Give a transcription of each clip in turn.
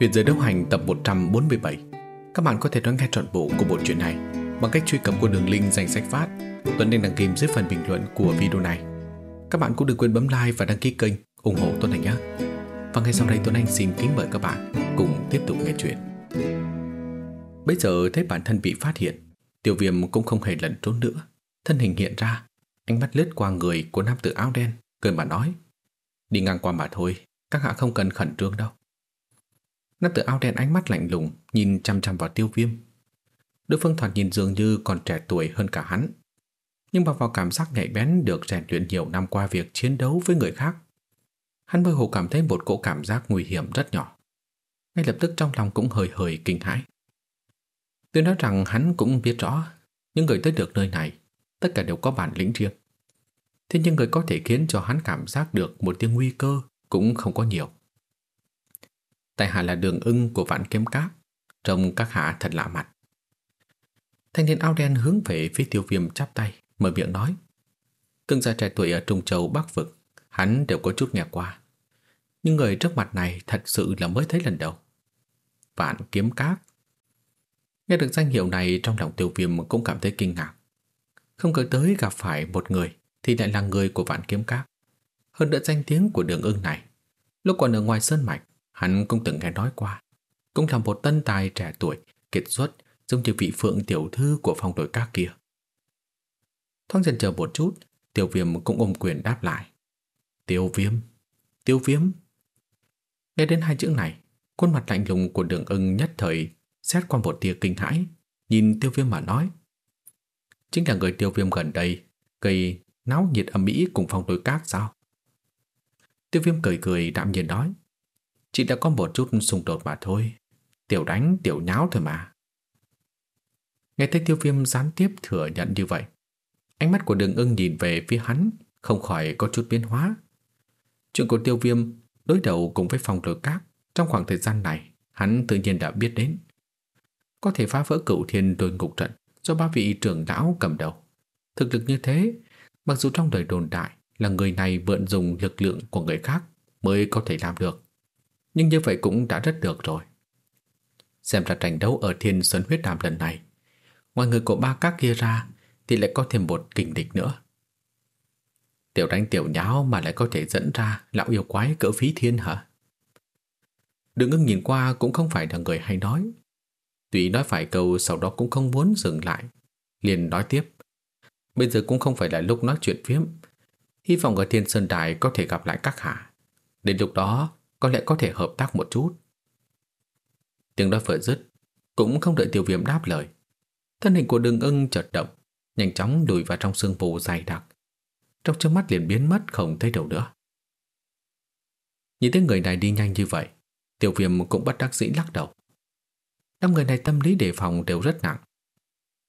Huyền giới đấu hành tập 147 Các bạn có thể đón nghe trọn bộ của bộ truyện này bằng cách truy cập qua đường link danh sách phát Tuấn đang đăng ký dưới phần bình luận của video này. Các bạn cũng đừng quên bấm like và đăng ký kênh ủng hộ Tuấn Anh nhé. Và ngay sau đây Tuấn Anh xin kính mời các bạn cùng tiếp tục nghe chuyện. Bây giờ thấy bản thân bị phát hiện, Tiểu Viêm cũng không hề lẩn trốn nữa. Thân hình hiện ra, ánh mắt lướt qua người của nam tử áo đen, cười mà nói: "Đi ngang qua mà thôi, các hạ không cần khẩn trương đâu." Nam tử áo đen ánh mắt lạnh lùng, nhìn chăm chăm vào tiêu viêm. Đối phương thoạt nhìn dường như còn trẻ tuổi hơn cả hắn. Nhưng bằng vào cảm giác nhạy bén được rèn luyện nhiều năm qua việc chiến đấu với người khác. Hắn mơ hồ cảm thấy một cỗ cảm giác nguy hiểm rất nhỏ. Ngay lập tức trong lòng cũng hơi hơi kinh hãi. Tôi nói rằng hắn cũng biết rõ những người tới được nơi này, tất cả đều có bản lĩnh riêng. Thế nhưng người có thể khiến cho hắn cảm giác được một tiếng nguy cơ cũng không có nhiều. Tại hạ là đường ưng của vạn kiếm cát Trông các hạ thật lạ mặt. Thanh niên áo đen hướng về phía tiêu viêm chắp tay, Mở miệng nói Cưng gia trẻ tuổi ở Trung Châu Bắc Vực, Hắn đều có chút nghe qua. Nhưng người trước mặt này thật sự là mới thấy lần đầu. Vạn kiếm cát Nghe được danh hiệu này, trong lòng tiêu viêm cũng cảm thấy kinh ngạc. Không ngờ tới gặp phải một người Thì lại là người của vạn kiếm cát Hơn nữa danh tiếng của đường ưng này, Lúc còn ở ngoài sơn mạch Hắn cũng từng nghe nói qua. Cũng là một tân tài trẻ tuổi, Kiệt xuất, giống như vị phượng tiểu thư Của phòng đội các kia. Thoáng dần chờ một chút, Tiêu viêm cũng ôm quyền đáp lại. Tiêu viêm Tiêu viêm. Nghe đến hai chữ này, Khuôn mặt lạnh lùng của đường ưng nhất thời Xét qua một tia kinh hãi, Nhìn tiêu viêm mà nói. Chính là người tiêu viêm gần đây Gây náo nhiệt âm mỹ cùng phong đối cát sao? Tiêu viêm cười cười đạm nhiên nói chỉ đã có một chút xung đột mà thôi. Tiểu đánh, tiểu nháo thôi mà. Nghe thấy tiêu viêm gián tiếp thừa nhận như vậy, Ánh mắt của đường ưng nhìn về phía hắn, Không khỏi có chút biến hóa. Chuyện của tiêu viêm Đối đầu cùng với phòng lửa cát Trong khoảng thời gian này, Hắn tự nhiên đã biết đến. Có thể phá vỡ cựu thiên đôi ngục trận Do ba vị trưởng lão cầm đầu. Thực lực như thế, Mặc dù trong đời đồn đại Là người này vượn dùng lực lượng của người khác Mới có thể làm được nhưng như vậy cũng đã rất được rồi. Xem ra tranh đấu ở thiên sơn huyết đàm lần này, Ngoài người của ba các kia ra Thì lại có thêm một kình địch nữa. Tiểu đánh tiểu nháo mà lại có thể dẫn ra Lão yêu quái cỡ phí thiên hả? Đừng ưng nhìn qua cũng không phải là người hay nói. Tuy nói phải câu sau đó cũng không muốn dừng lại, liền nói tiếp. Bây giờ cũng không phải là lúc nói chuyện phiếm. Hy vọng ở thiên sơn đài có thể gặp lại các hạ. Đến lúc đó có lẽ có thể hợp tác một chút. Tiếng nói vừa dứt, cũng không đợi tiêu viêm đáp lời. Thân hình của đường ưng chợt động, nhanh chóng lùi vào trong sương mù dày đặc. Trong trước mắt liền biến mất không thấy đâu nữa. Nhìn thấy người này đi nhanh như vậy, tiêu viêm cũng bất đắc dĩ lắc đầu. Năm người này tâm lý đề phòng đều rất nặng.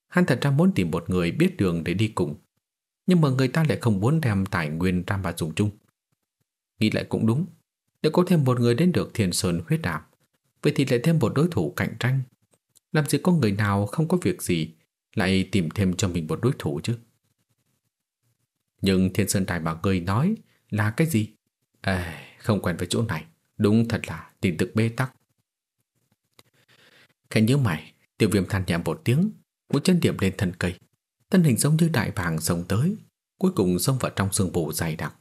Hắn thật ra muốn tìm một người biết đường để đi cùng, nhưng mà người ta lại không muốn đem tài nguyên ra mà dùng chung. Nghĩ lại cũng đúng, nếu có thêm một người đến được thiền sơn huyết đạp Vậy thì lại thêm một đối thủ cạnh tranh. Làm gì có người nào không có việc gì, Lại tìm thêm cho mình một đối thủ chứ? Nhưng thiên sơn đài mà người nói Là cái gì? À không quen với chỗ này. Đúng thật là tin tức bê tắc. Khẽ nhớ mày, tiểu viêm than nhẹ một tiếng, Một chân điểm lên thân cây. Thân hình giống như đại bàng sông tới, Cuối cùng xông vào trong sương mù dày đặc.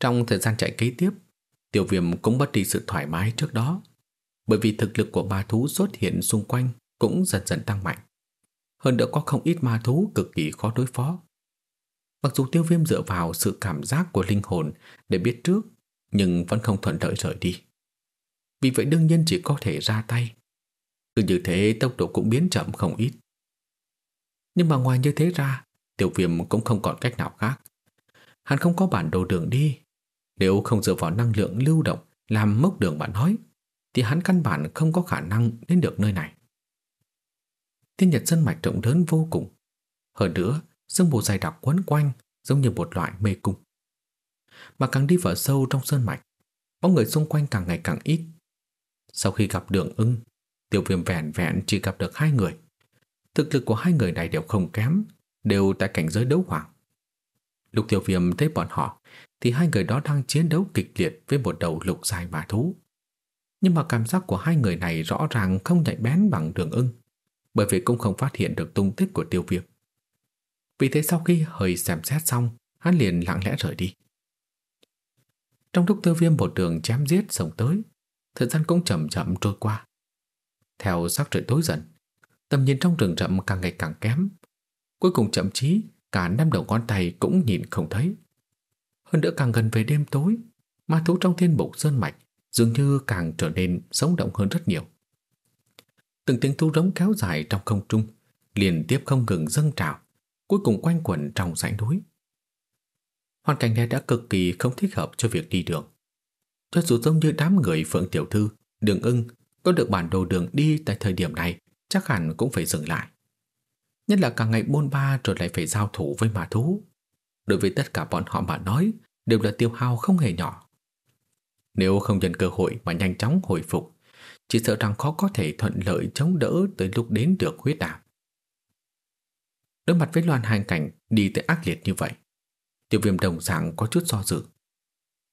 Trong thời gian chạy kế tiếp Tiểu viêm cũng mất đi sự thoải mái trước đó. Bởi vì thực lực của ma thú xuất hiện xung quanh Cũng dần dần tăng mạnh. Hơn nữa có không ít ma thú cực kỳ khó đối phó. Mặc dù tiêu viêm dựa vào sự cảm giác của linh hồn Để biết trước, Nhưng vẫn không thuận lợi rời đi. Vì vậy đương nhiên chỉ có thể ra tay. Cứ như thế tốc độ cũng biến chậm không ít. Nhưng mà ngoài như thế ra Tiểu viêm cũng không còn cách nào khác. Hắn không có bản đồ đường đi nếu không dựa vào năng lượng lưu động làm mốc đường bạn nói, thì hắn căn bản không có khả năng đến được nơi này. Tiên nhật sân mạch rộng lớn vô cùng. Hơn nữa, sương mù dày đặc quấn quanh giống như một loại mê cung. Mà càng đi vào sâu trong sơn mạch, bóng người xung quanh càng ngày càng ít. Sau khi gặp đường ưng, tiểu viêm vẹn vẹn chỉ gặp được hai người. Thực lực của hai người này đều không kém, đều tại cảnh giới đấu hoàng. Lúc tiểu viêm thấy bọn họ thì hai người đó đang chiến đấu kịch liệt với một đầu lục dài mà thú. Nhưng mà cảm giác của hai người này rõ ràng không nhạy bén bằng đường ưng, bởi vì cũng không phát hiện được tung tích của tiêu viêm. Vì thế sau khi hơi xem xét xong, hắn liền lặng lẽ rời đi. Trong lúc tiêu viêm một đường chém giết sống tới, thời gian cũng chậm chậm trôi qua. Theo sắc trời tối dần, tầm nhìn trong rừng rậm càng ngày càng kém. Cuối cùng chậm chí cả năm đầu ngón tay cũng nhìn không thấy. Hơn nữa càng gần về đêm tối, ma thú trong thiên bộ sơn mạch dường như càng trở nên sống động hơn rất nhiều. Từng tiếng thu rống kéo dài trong không trung, liên tiếp không ngừng dâng trào, cuối cùng quanh quẩn trong dãy núi. Hoàn cảnh này đã cực kỳ không thích hợp cho việc đi đường. Cho dù giống như đám người Phượng Tiểu Thư, Đường ưng có được bản đồ đường đi tại thời điểm này, chắc hẳn cũng phải dừng lại. Nhất là cả ngày bôn ba rồi lại phải giao thủ với ma thú. Đối với tất cả bọn họ mà nói, đều là tiêu hao không hề nhỏ. Nếu không nhân cơ hội mà nhanh chóng hồi phục, chỉ sợ rằng khó có thể thuận lợi chống đỡ tới lúc đến được huyết đạo. Đối mặt với loàn hành cảnh đi tới ác liệt như vậy, tiêu viêm đồng dạng có chút do dự.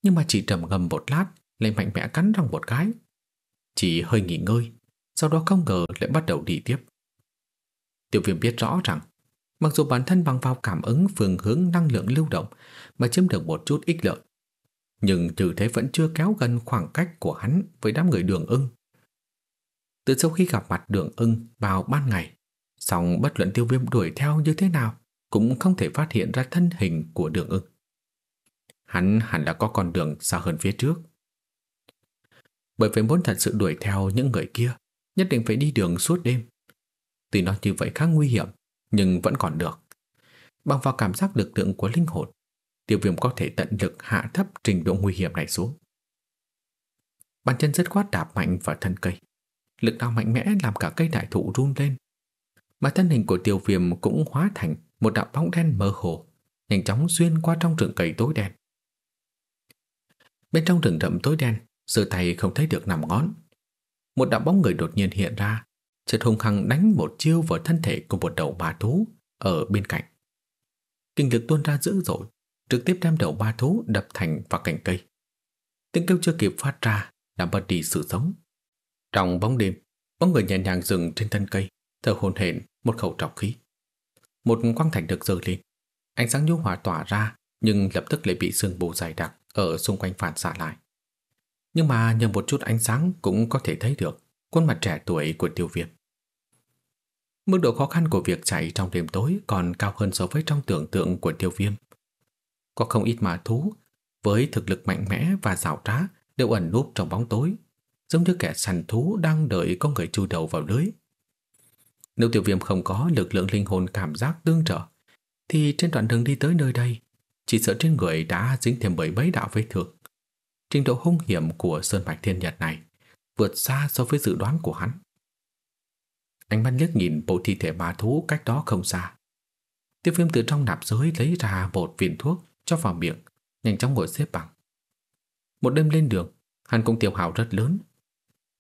Nhưng mà chỉ trầm ngâm một lát, lại mạnh mẽ cắn răng một cái. Chỉ hơi nghỉ ngơi, sau đó không ngờ lại bắt đầu đi tiếp. Tiêu viêm biết rõ rằng, mặc dù bản thân bằng vào cảm ứng phương hướng năng lượng lưu động mà chiếm được một chút ích lợi, nhưng trừ thế vẫn chưa kéo gần khoảng cách của hắn với đám người đường ưng. Từ sau khi gặp mặt đường ưng vào ban ngày, song bất luận tiêu viêm đuổi theo như thế nào cũng không thể phát hiện ra thân hình của đường ưng. Hắn hẳn là có con đường xa hơn phía trước. Bởi vì muốn thật sự đuổi theo những người kia, nhất định phải đi đường suốt đêm. Tuy nó như vậy khá nguy hiểm, nhưng vẫn còn được. Bằng vào cảm giác lực lượng của linh hồn, tiêu viêm có thể tận lực hạ thấp trình độ nguy hiểm này xuống. Bàn chân rất quát đạp mạnh vào thân cây. Lực đạo mạnh mẽ làm cả cây đại thụ run lên. Mà thân hình của tiêu viêm cũng hóa thành một đạo bóng đen mơ hồ, nhanh chóng xuyên qua trong rừng cây tối đen. Bên trong rừng rậm tối đen, sơ tay không thấy được nằm ngón. Một đạo bóng người đột nhiên hiện ra, chợt hung hăng đánh một chiêu vào thân thể của một đầu ma thú ở bên cạnh. Kinh lực tuôn ra dữ dội, trực tiếp đem đầu ma thú đập thành vào cành cây. Tiếng kêu chưa kịp phát ra đã mất đi sự sống. Trong bóng đêm, bóng người nhẹ nhàng dừng trên thân cây, thở hồn hển một khẩu trọc khí. Một quang thành được dơ lên, ánh sáng nhu hòa tỏa ra nhưng lập tức lại bị sương mù dày đặc ở xung quanh phản xạ lại. Nhưng mà nhờ một chút ánh sáng cũng có thể thấy được khuôn mặt trẻ tuổi của tiêu viêm. Mức độ khó khăn của việc chạy trong đêm tối còn cao hơn so với trong tưởng tượng của tiêu viêm. Có không ít mà thú với thực lực mạnh mẽ và rào trá đều ẩn núp trong bóng tối, giống như kẻ săn thú đang đợi có người chui đầu vào lưới. Nếu tiêu viêm không có lực lượng linh hồn cảm giác tương trợ, thì trên đoạn đường đi tới nơi đây, chỉ sợ trên người đã dính thêm bởi mấy đạo vết thương. Trình độ hung hiểm của Sơn Bạch Thiên Nhật này vượt xa so với dự đoán của hắn. Anh mắt liếc nhìn bộ thi thể ma thú cách đó không xa. Tiêu viêm từ trong nạp giới lấy ra một viên thuốc cho vào miệng, nhanh chóng ngồi xếp bằng. Một đêm lên đường, hắn cũng tiêu hào rất lớn.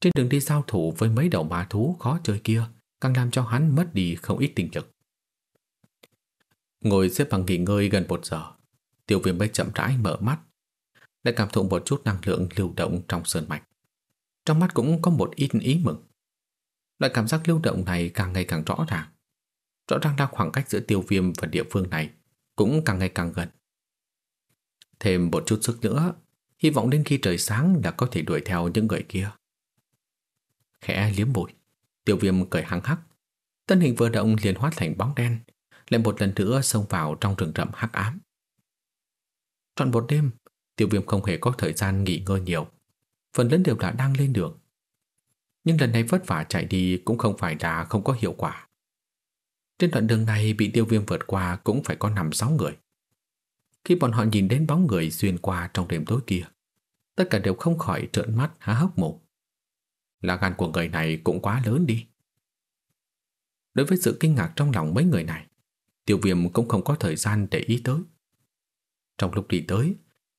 Trên đường đi giao thủ với mấy đầu ma thú khó chơi kia, càng làm cho hắn mất đi không ít tinh lực. Ngồi xếp bằng nghỉ ngơi gần một giờ, tiêu viêm mới chậm rãi mở mắt, lại cảm thụ một chút năng lượng lưu động trong sơn mạch. Trong mắt cũng có một ít ý mừng. Loại cảm giác lưu động này càng ngày càng rõ ràng. Rõ ràng là khoảng cách giữa tiêu viêm và địa phương này cũng càng ngày càng gần. Thêm một chút sức nữa, hy vọng đến khi trời sáng là có thể đuổi theo những người kia. Khẽ liếm bụi, tiêu viêm cười hăng hắc. Tân hình vừa động liền hóa thành bóng đen, lại một lần nữa xông vào trong rừng rậm hắc ám. Trọn một đêm, tiêu viêm không hề có thời gian nghỉ ngơi nhiều. Phần lớn đều là đang lên đường. Nhưng lần này vất vả chạy đi cũng không phải là không có hiệu quả. Trên đoạn đường này bị tiêu viêm vượt qua cũng phải có 5-6 người. Khi bọn họ nhìn đến bóng người xuyên qua trong đêm tối kia, tất cả đều không khỏi trợn mắt há hốc mồm. Là gan của người này cũng quá lớn đi. Đối với sự kinh ngạc trong lòng mấy người này, tiêu viêm cũng không có thời gian để ý tới. Trong lúc đi tới,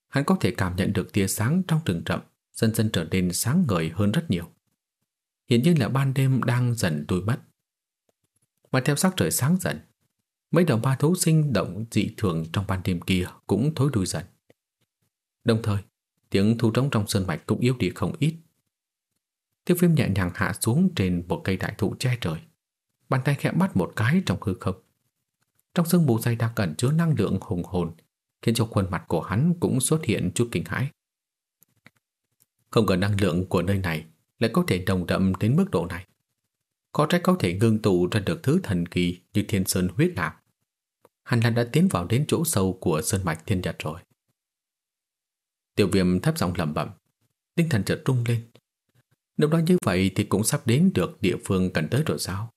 hắn có thể cảm nhận được tia sáng trong rừng rậm dần dần trở nên sáng ngời hơn rất nhiều. Hiện nhiên là ban đêm đang dần đuôi mất. Mà theo sắc trời sáng dần, mấy đồng ba thú sinh động dị thường trong ban đêm kia cũng thối đuôi dần. Đồng thời, tiếng thu trống trong sơn mạch cũng yếu đi không ít. Tiêu phim nhẹ nhàng hạ xuống trên một cây đại thụ che trời. Bàn tay khẽ bắt một cái trong hư không. Trong sương mù dày đặc ẩn chứa năng lượng hùng hồn, khiến cho khuôn mặt của hắn cũng xuất hiện chút kinh hãi. Không ngờ năng lượng của nơi này lại có thể đồng đậm đến mức độ này. Có trách có thể ngưng tụ ra được thứ thần kỳ như thiên sơn huyết lạc. Hàn là đã tiến vào đến chỗ sâu của sơn mạch thiên nhật rồi. Tiểu viêm thấp giọng lẩm bẩm, tinh thần chợt rung lên. Nếu nói như vậy thì cũng sắp đến được địa phương cần tới rồi sao?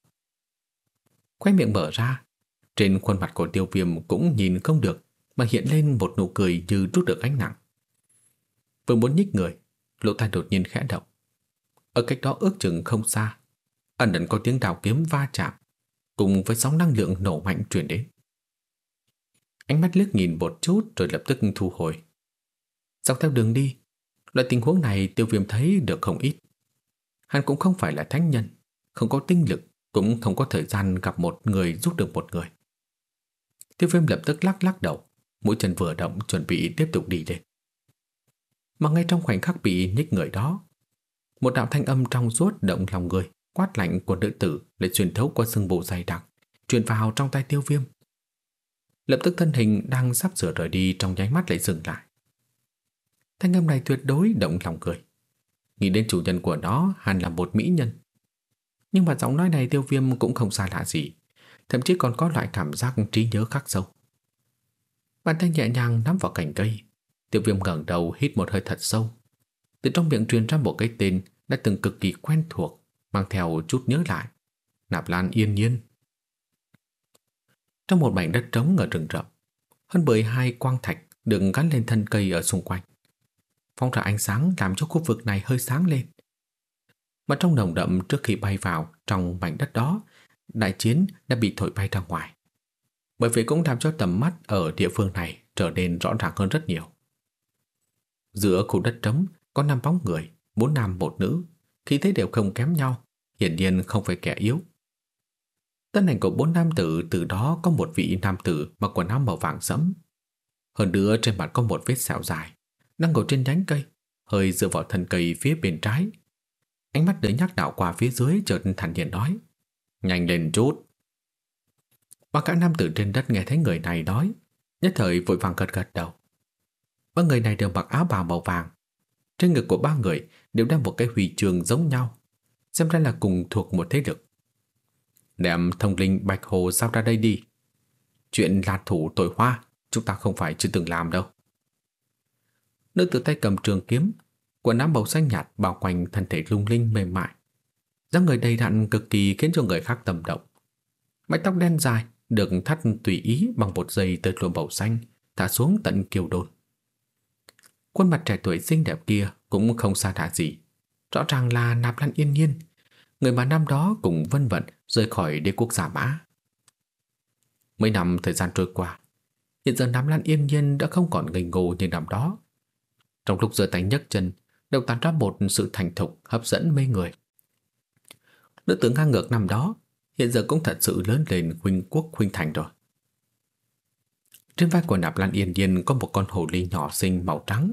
Khóe miệng mở ra, trên khuôn mặt của tiêu viêm cũng nhìn không được mà hiện lên một nụ cười như rút được ánh nặng. Vừa muốn nhích người, lỗ tai đột nhiên khẽ động. Ở cách đó ước chừng không xa, ẩn ẩn có tiếng đào kiếm va chạm, cùng với sóng năng lượng nổ mạnh truyền đến. Ánh mắt liếc nhìn một chút rồi lập tức thu hồi. Dọc theo đường đi, loại tình huống này tiêu viêm thấy được không ít. Hắn cũng không phải là thánh nhân, không có tinh lực, cũng không có thời gian gặp một người giúp được một người. Tiêu viêm lập tức lắc lắc đầu, mũi chân vừa động chuẩn bị tiếp tục đi lên. Mà ngay trong khoảnh khắc bị nhích người đó, một đạo thanh âm trong suốt động lòng người, quát lạnh của nữ tử để truyền thấu qua xương bộ dày đặc, truyền vào trong tay tiêu viêm. Lập tức thân hình đang sắp sửa rời đi trong nháy mắt lại dừng lại. Thanh âm này tuyệt đối động lòng người. Nghĩ đến chủ nhân của nó hẳn là một mỹ nhân. Nhưng mà giọng nói này tiêu viêm cũng không xa lạ gì, thậm chí còn có loại cảm giác trí nhớ khắc sâu. Bàn tay nhẹ nhàng nắm vào cành cây, tiêu viêm ngẩng đầu hít một hơi thật sâu. Từ trong miệng truyền ra một cái tên đã từng cực kỳ quen thuộc, mang theo chút nhớ lại. Nạp Lan yên nhiên. Trong một mảnh đất trống ở rừng rậm, hơn 12 quang thạch được gắn lên thân cây ở xung quanh. Phong ra ánh sáng làm cho khu vực này hơi sáng lên. Mà trong nồng đậm trước khi bay vào trong mảnh đất đó, đại chiến đã bị thổi bay ra ngoài. Bởi vì cũng làm cho tầm mắt ở địa phương này trở nên rõ ràng hơn rất nhiều. Giữa khu đất trống có năm bóng người, bốn nam một nữ, khí thế đều không kém nhau, hiển nhiên không phải kẻ yếu. Tân hành của bốn nam tử từ đó có một vị nam tử mặc quần áo màu vàng sẫm. Hơn nữa trên mặt có một vết sẹo dài, đang ngồi trên nhánh cây, hơi dựa vào thân cây phía bên trái. Ánh mắt đứa nhắc đảo qua phía dưới chợt thản nhiên nói. Nhanh lên chút. Ba cả nam tử trên đất nghe thấy người này nói, nhất thời vội vàng gật gật đầu. Ba người này đều mặc áo bào màu vàng. Trên ngực của ba người đều đeo một cái huy chương giống nhau, xem ra là cùng thuộc một thế lực. Đem thông linh Bạch Hồ sao ra đây đi. Chuyện lạt thủ tội hoa, chúng ta không phải chưa từng làm đâu. Nữ tử tay cầm trường kiếm, quần áo màu xanh nhạt bao quanh thân thể lung linh mềm mại. dáng người đầy đặn cực kỳ khiến cho người khác tầm động. Mái tóc đen dài được thắt tùy ý bằng một dây tơ lụa màu xanh thả xuống tận kiều đồn. Khuôn mặt trẻ tuổi xinh đẹp kia cũng không xa lạ gì. Rõ ràng là Nạp Lan Yên Nhiên, người mà năm đó cùng vân vận rời khỏi đế quốc giả mã. Mấy năm thời gian trôi qua, hiện giờ Nạp Lan Yên Nhiên đã không còn ngây ngô như năm đó. Trong lúc giơ tay nhấc chân, đều tán ra một sự thành thục hấp dẫn mê người. Nữ tướng ngang ngược năm đó hiện giờ cũng thật sự lớn lên huynh quốc huynh thành rồi. Trên vai của nạp lan yên nhiên có một con hồ ly nhỏ xinh màu trắng.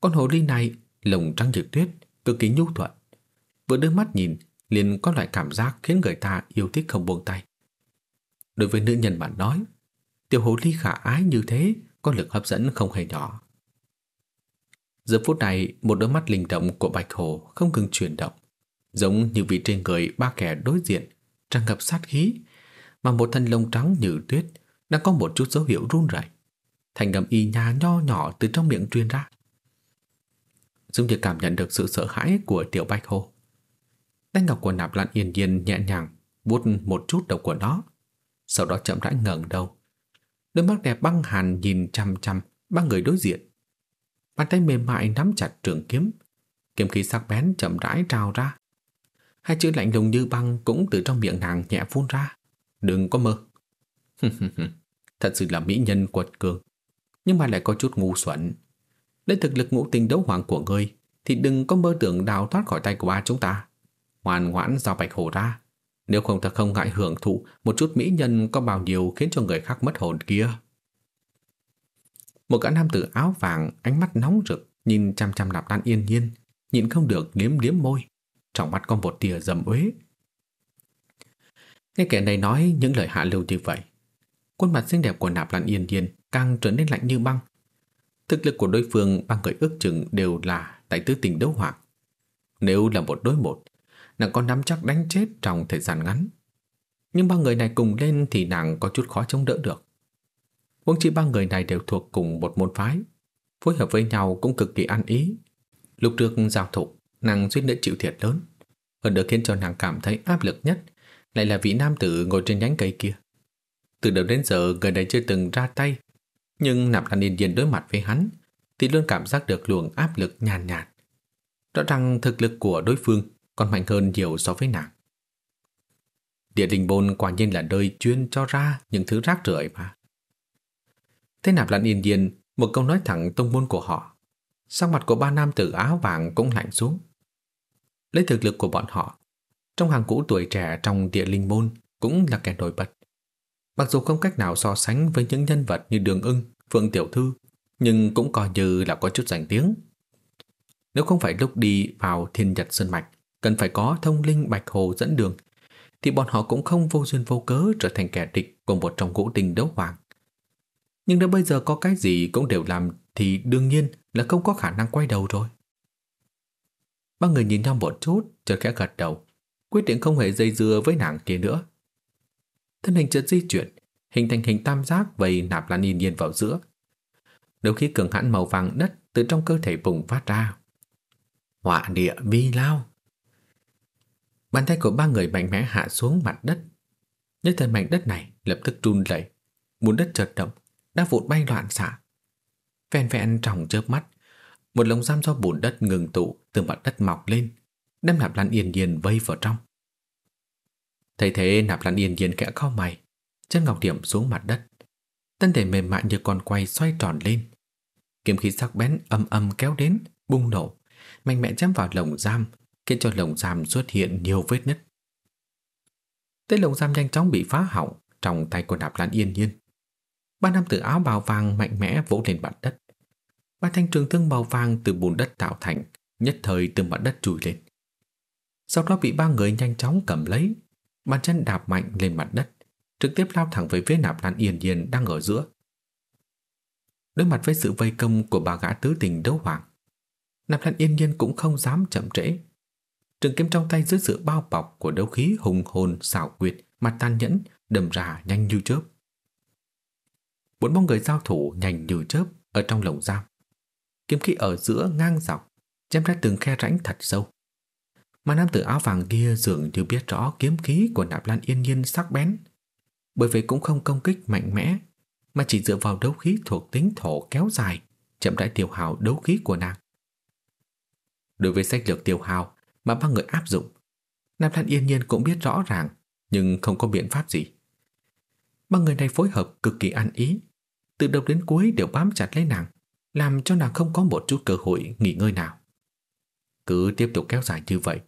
Con hồ ly này lồng trắng như tuyết, cực kỳ nhu thuận. Vừa đưa mắt nhìn, liền có loại cảm giác khiến người ta yêu thích không buông tay. Đối với nữ nhân bạn nói, tiểu hồ ly khả ái như thế có lực hấp dẫn không hề nhỏ. Giờ phút này, một đôi mắt linh động của Bạch Hồ không ngừng chuyển động, giống như vị trên người ba kẻ đối diện tràn ngập sát khí, mà một thân lông trắng như tuyết đang có một chút dấu hiệu run rẩy. Thành âm y nha nho nhỏ từ trong miệng truyền ra. Dung như cảm nhận được sự sợ hãi của tiểu bạch hồ. Tay ngọc của nạp lan yên nhiên nhẹ nhàng vuốt một chút đầu của nó, sau đó chậm rãi ngẩng đầu. Đôi mắt đẹp băng hàn nhìn chăm chăm ba người đối diện. Bàn tay mềm mại nắm chặt trường kiếm, kiếm khí sắc bén chậm rãi trào ra, Hai chữ lạnh lùng như băng cũng từ trong miệng nàng nhẹ phun ra. Đừng có mơ. Thật sự là mỹ nhân quật cường. Nhưng mà lại có chút ngu xuẩn. Lấy thực lực ngũ tình đấu hoàng của ngươi thì đừng có mơ tưởng đào thoát khỏi tay của ba chúng ta. Ngoan ngoãn giao bạch hổ ra. Nếu không thật không ngại hưởng thụ một chút mỹ nhân có bao nhiêu khiến cho người khác mất hồn kia. Một gã nam tử áo vàng ánh mắt nóng rực nhìn chăm chăm nạp đan yên nhiên nhịn không được liếm liếm môi trong mắt có một tia dầm uế. Nghe kẻ này nói những lời hạ lưu như vậy, khuôn mặt xinh đẹp của Nạp Lan Yên Yên càng trở nên lạnh như băng. Thực lực của đối phương ba người ước chừng đều là tại tứ tình đấu hoàng. Nếu là một đối một, nàng có nắm chắc đánh chết trong thời gian ngắn. Nhưng ba người này cùng lên thì nàng có chút khó chống đỡ được. Huống chi ba người này đều thuộc cùng một môn phái, phối hợp với nhau cũng cực kỳ ăn ý. Lúc trước giao thủ, nàng suýt nữa chịu thiệt lớn. Hơn nữa khiến cho nàng cảm thấy áp lực nhất lại là vị nam tử ngồi trên nhánh cây kia. Từ đầu đến giờ người này chưa từng ra tay, nhưng Nạp Lan Yên Nhiên đối mặt với hắn thì luôn cảm giác được luồng áp lực nhàn nhạt, nhạt. Rõ ràng thực lực của đối phương còn mạnh hơn nhiều so với nàng. Địa linh bồn quả nhiên là nơi chuyên cho ra những thứ rác rưởi mà. Thế Nạp Lan Yên Nhiên một câu nói thẳng tông môn của họ. Sắc mặt của ba nam tử áo vàng cũng lạnh xuống. Lấy thực lực của bọn họ, trong hàng cũ tuổi trẻ trong địa linh môn cũng là kẻ nổi bật. Mặc dù không cách nào so sánh với những nhân vật như Đường ưng, Phượng Tiểu Thư, nhưng cũng coi như là có chút danh tiếng. Nếu không phải lúc đi vào thiên nhật sơn mạch, cần phải có thông linh bạch hồ dẫn đường, thì bọn họ cũng không vô duyên vô cớ trở thành kẻ địch của một trong ngũ tình đấu hoàng. Nhưng nếu bây giờ có cái gì cũng đều làm thì đương nhiên là không có khả năng quay đầu rồi. Ba người nhìn nhau một chút, chợt khẽ gật đầu, quyết định không hề dây dưa với nàng kia nữa. Thân hình chợt di chuyển, hình thành hình tam giác vây nạp lan yên nhiên vào giữa. Đầu khí cường hãn màu vàng đất từ trong cơ thể bùng phát ra. Họa địa vi lao. Bàn tay của ba người mạnh mẽ hạ xuống mặt đất. Nhất thời mảnh đất này lập tức run rẩy, muốn đất chợt động, đã vụt bay loạn xạ. Vẹn vẹn trong chớp mắt, một lồng giam do bùn đất ngừng tụ từ mặt đất mọc lên, đem Nạp Lan Yên Nhiên vây vào trong. Thấy thế Nạp Lan Yên Nhiên kẽ cau mày, chân ngọc điểm xuống mặt đất. Thân thể mềm mại như con quay xoay tròn lên. Kiếm khí sắc bén âm âm kéo đến, bung nổ, mạnh mẽ chém vào lồng giam, khiến cho lồng giam xuất hiện nhiều vết nứt. Tới lồng giam nhanh chóng bị phá hỏng trong tay của Nạp Lan Yên Nhiên. Ba nam tử áo bào vàng mạnh mẽ vỗ lên mặt đất. Ba thanh trường thương màu vàng từ bùn đất tạo thành, nhất thời từ mặt đất trùi lên. Sau đó bị ba người nhanh chóng cầm lấy, bàn chân đạp mạnh lên mặt đất, trực tiếp lao thẳng về phía nạp lan yên yên đang ở giữa. Đối mặt với sự vây công của bà gã tứ tình đấu hoàng, nạp lan yên nhiên cũng không dám chậm trễ. Trường kiếm trong tay dưới sự bao bọc của đấu khí hùng hồn xảo quyệt mà tan nhẫn đầm ra nhanh như chớp. Bốn bóng người giao thủ nhanh như chớp ở trong lồng giam. Kiếm khí ở giữa ngang dọc, chém ra từng khe rãnh thật sâu. Mà nam tử áo vàng kia dường như biết rõ kiếm khí của nạp lan yên nhiên sắc bén. Bởi vậy cũng không công kích mạnh mẽ, mà chỉ dựa vào đấu khí thuộc tính thổ kéo dài, chậm rãi tiêu hào đấu khí của nàng. Đối với sách lược tiêu hào mà ba người áp dụng, Nạp Lan Yên Nhiên cũng biết rõ ràng, nhưng không có biện pháp gì. Ba người này phối hợp cực kỳ ăn ý, từ đầu đến cuối đều bám chặt lấy nàng, làm cho nàng không có một chút cơ hội nghỉ ngơi nào. Cứ tiếp tục kéo dài như vậy,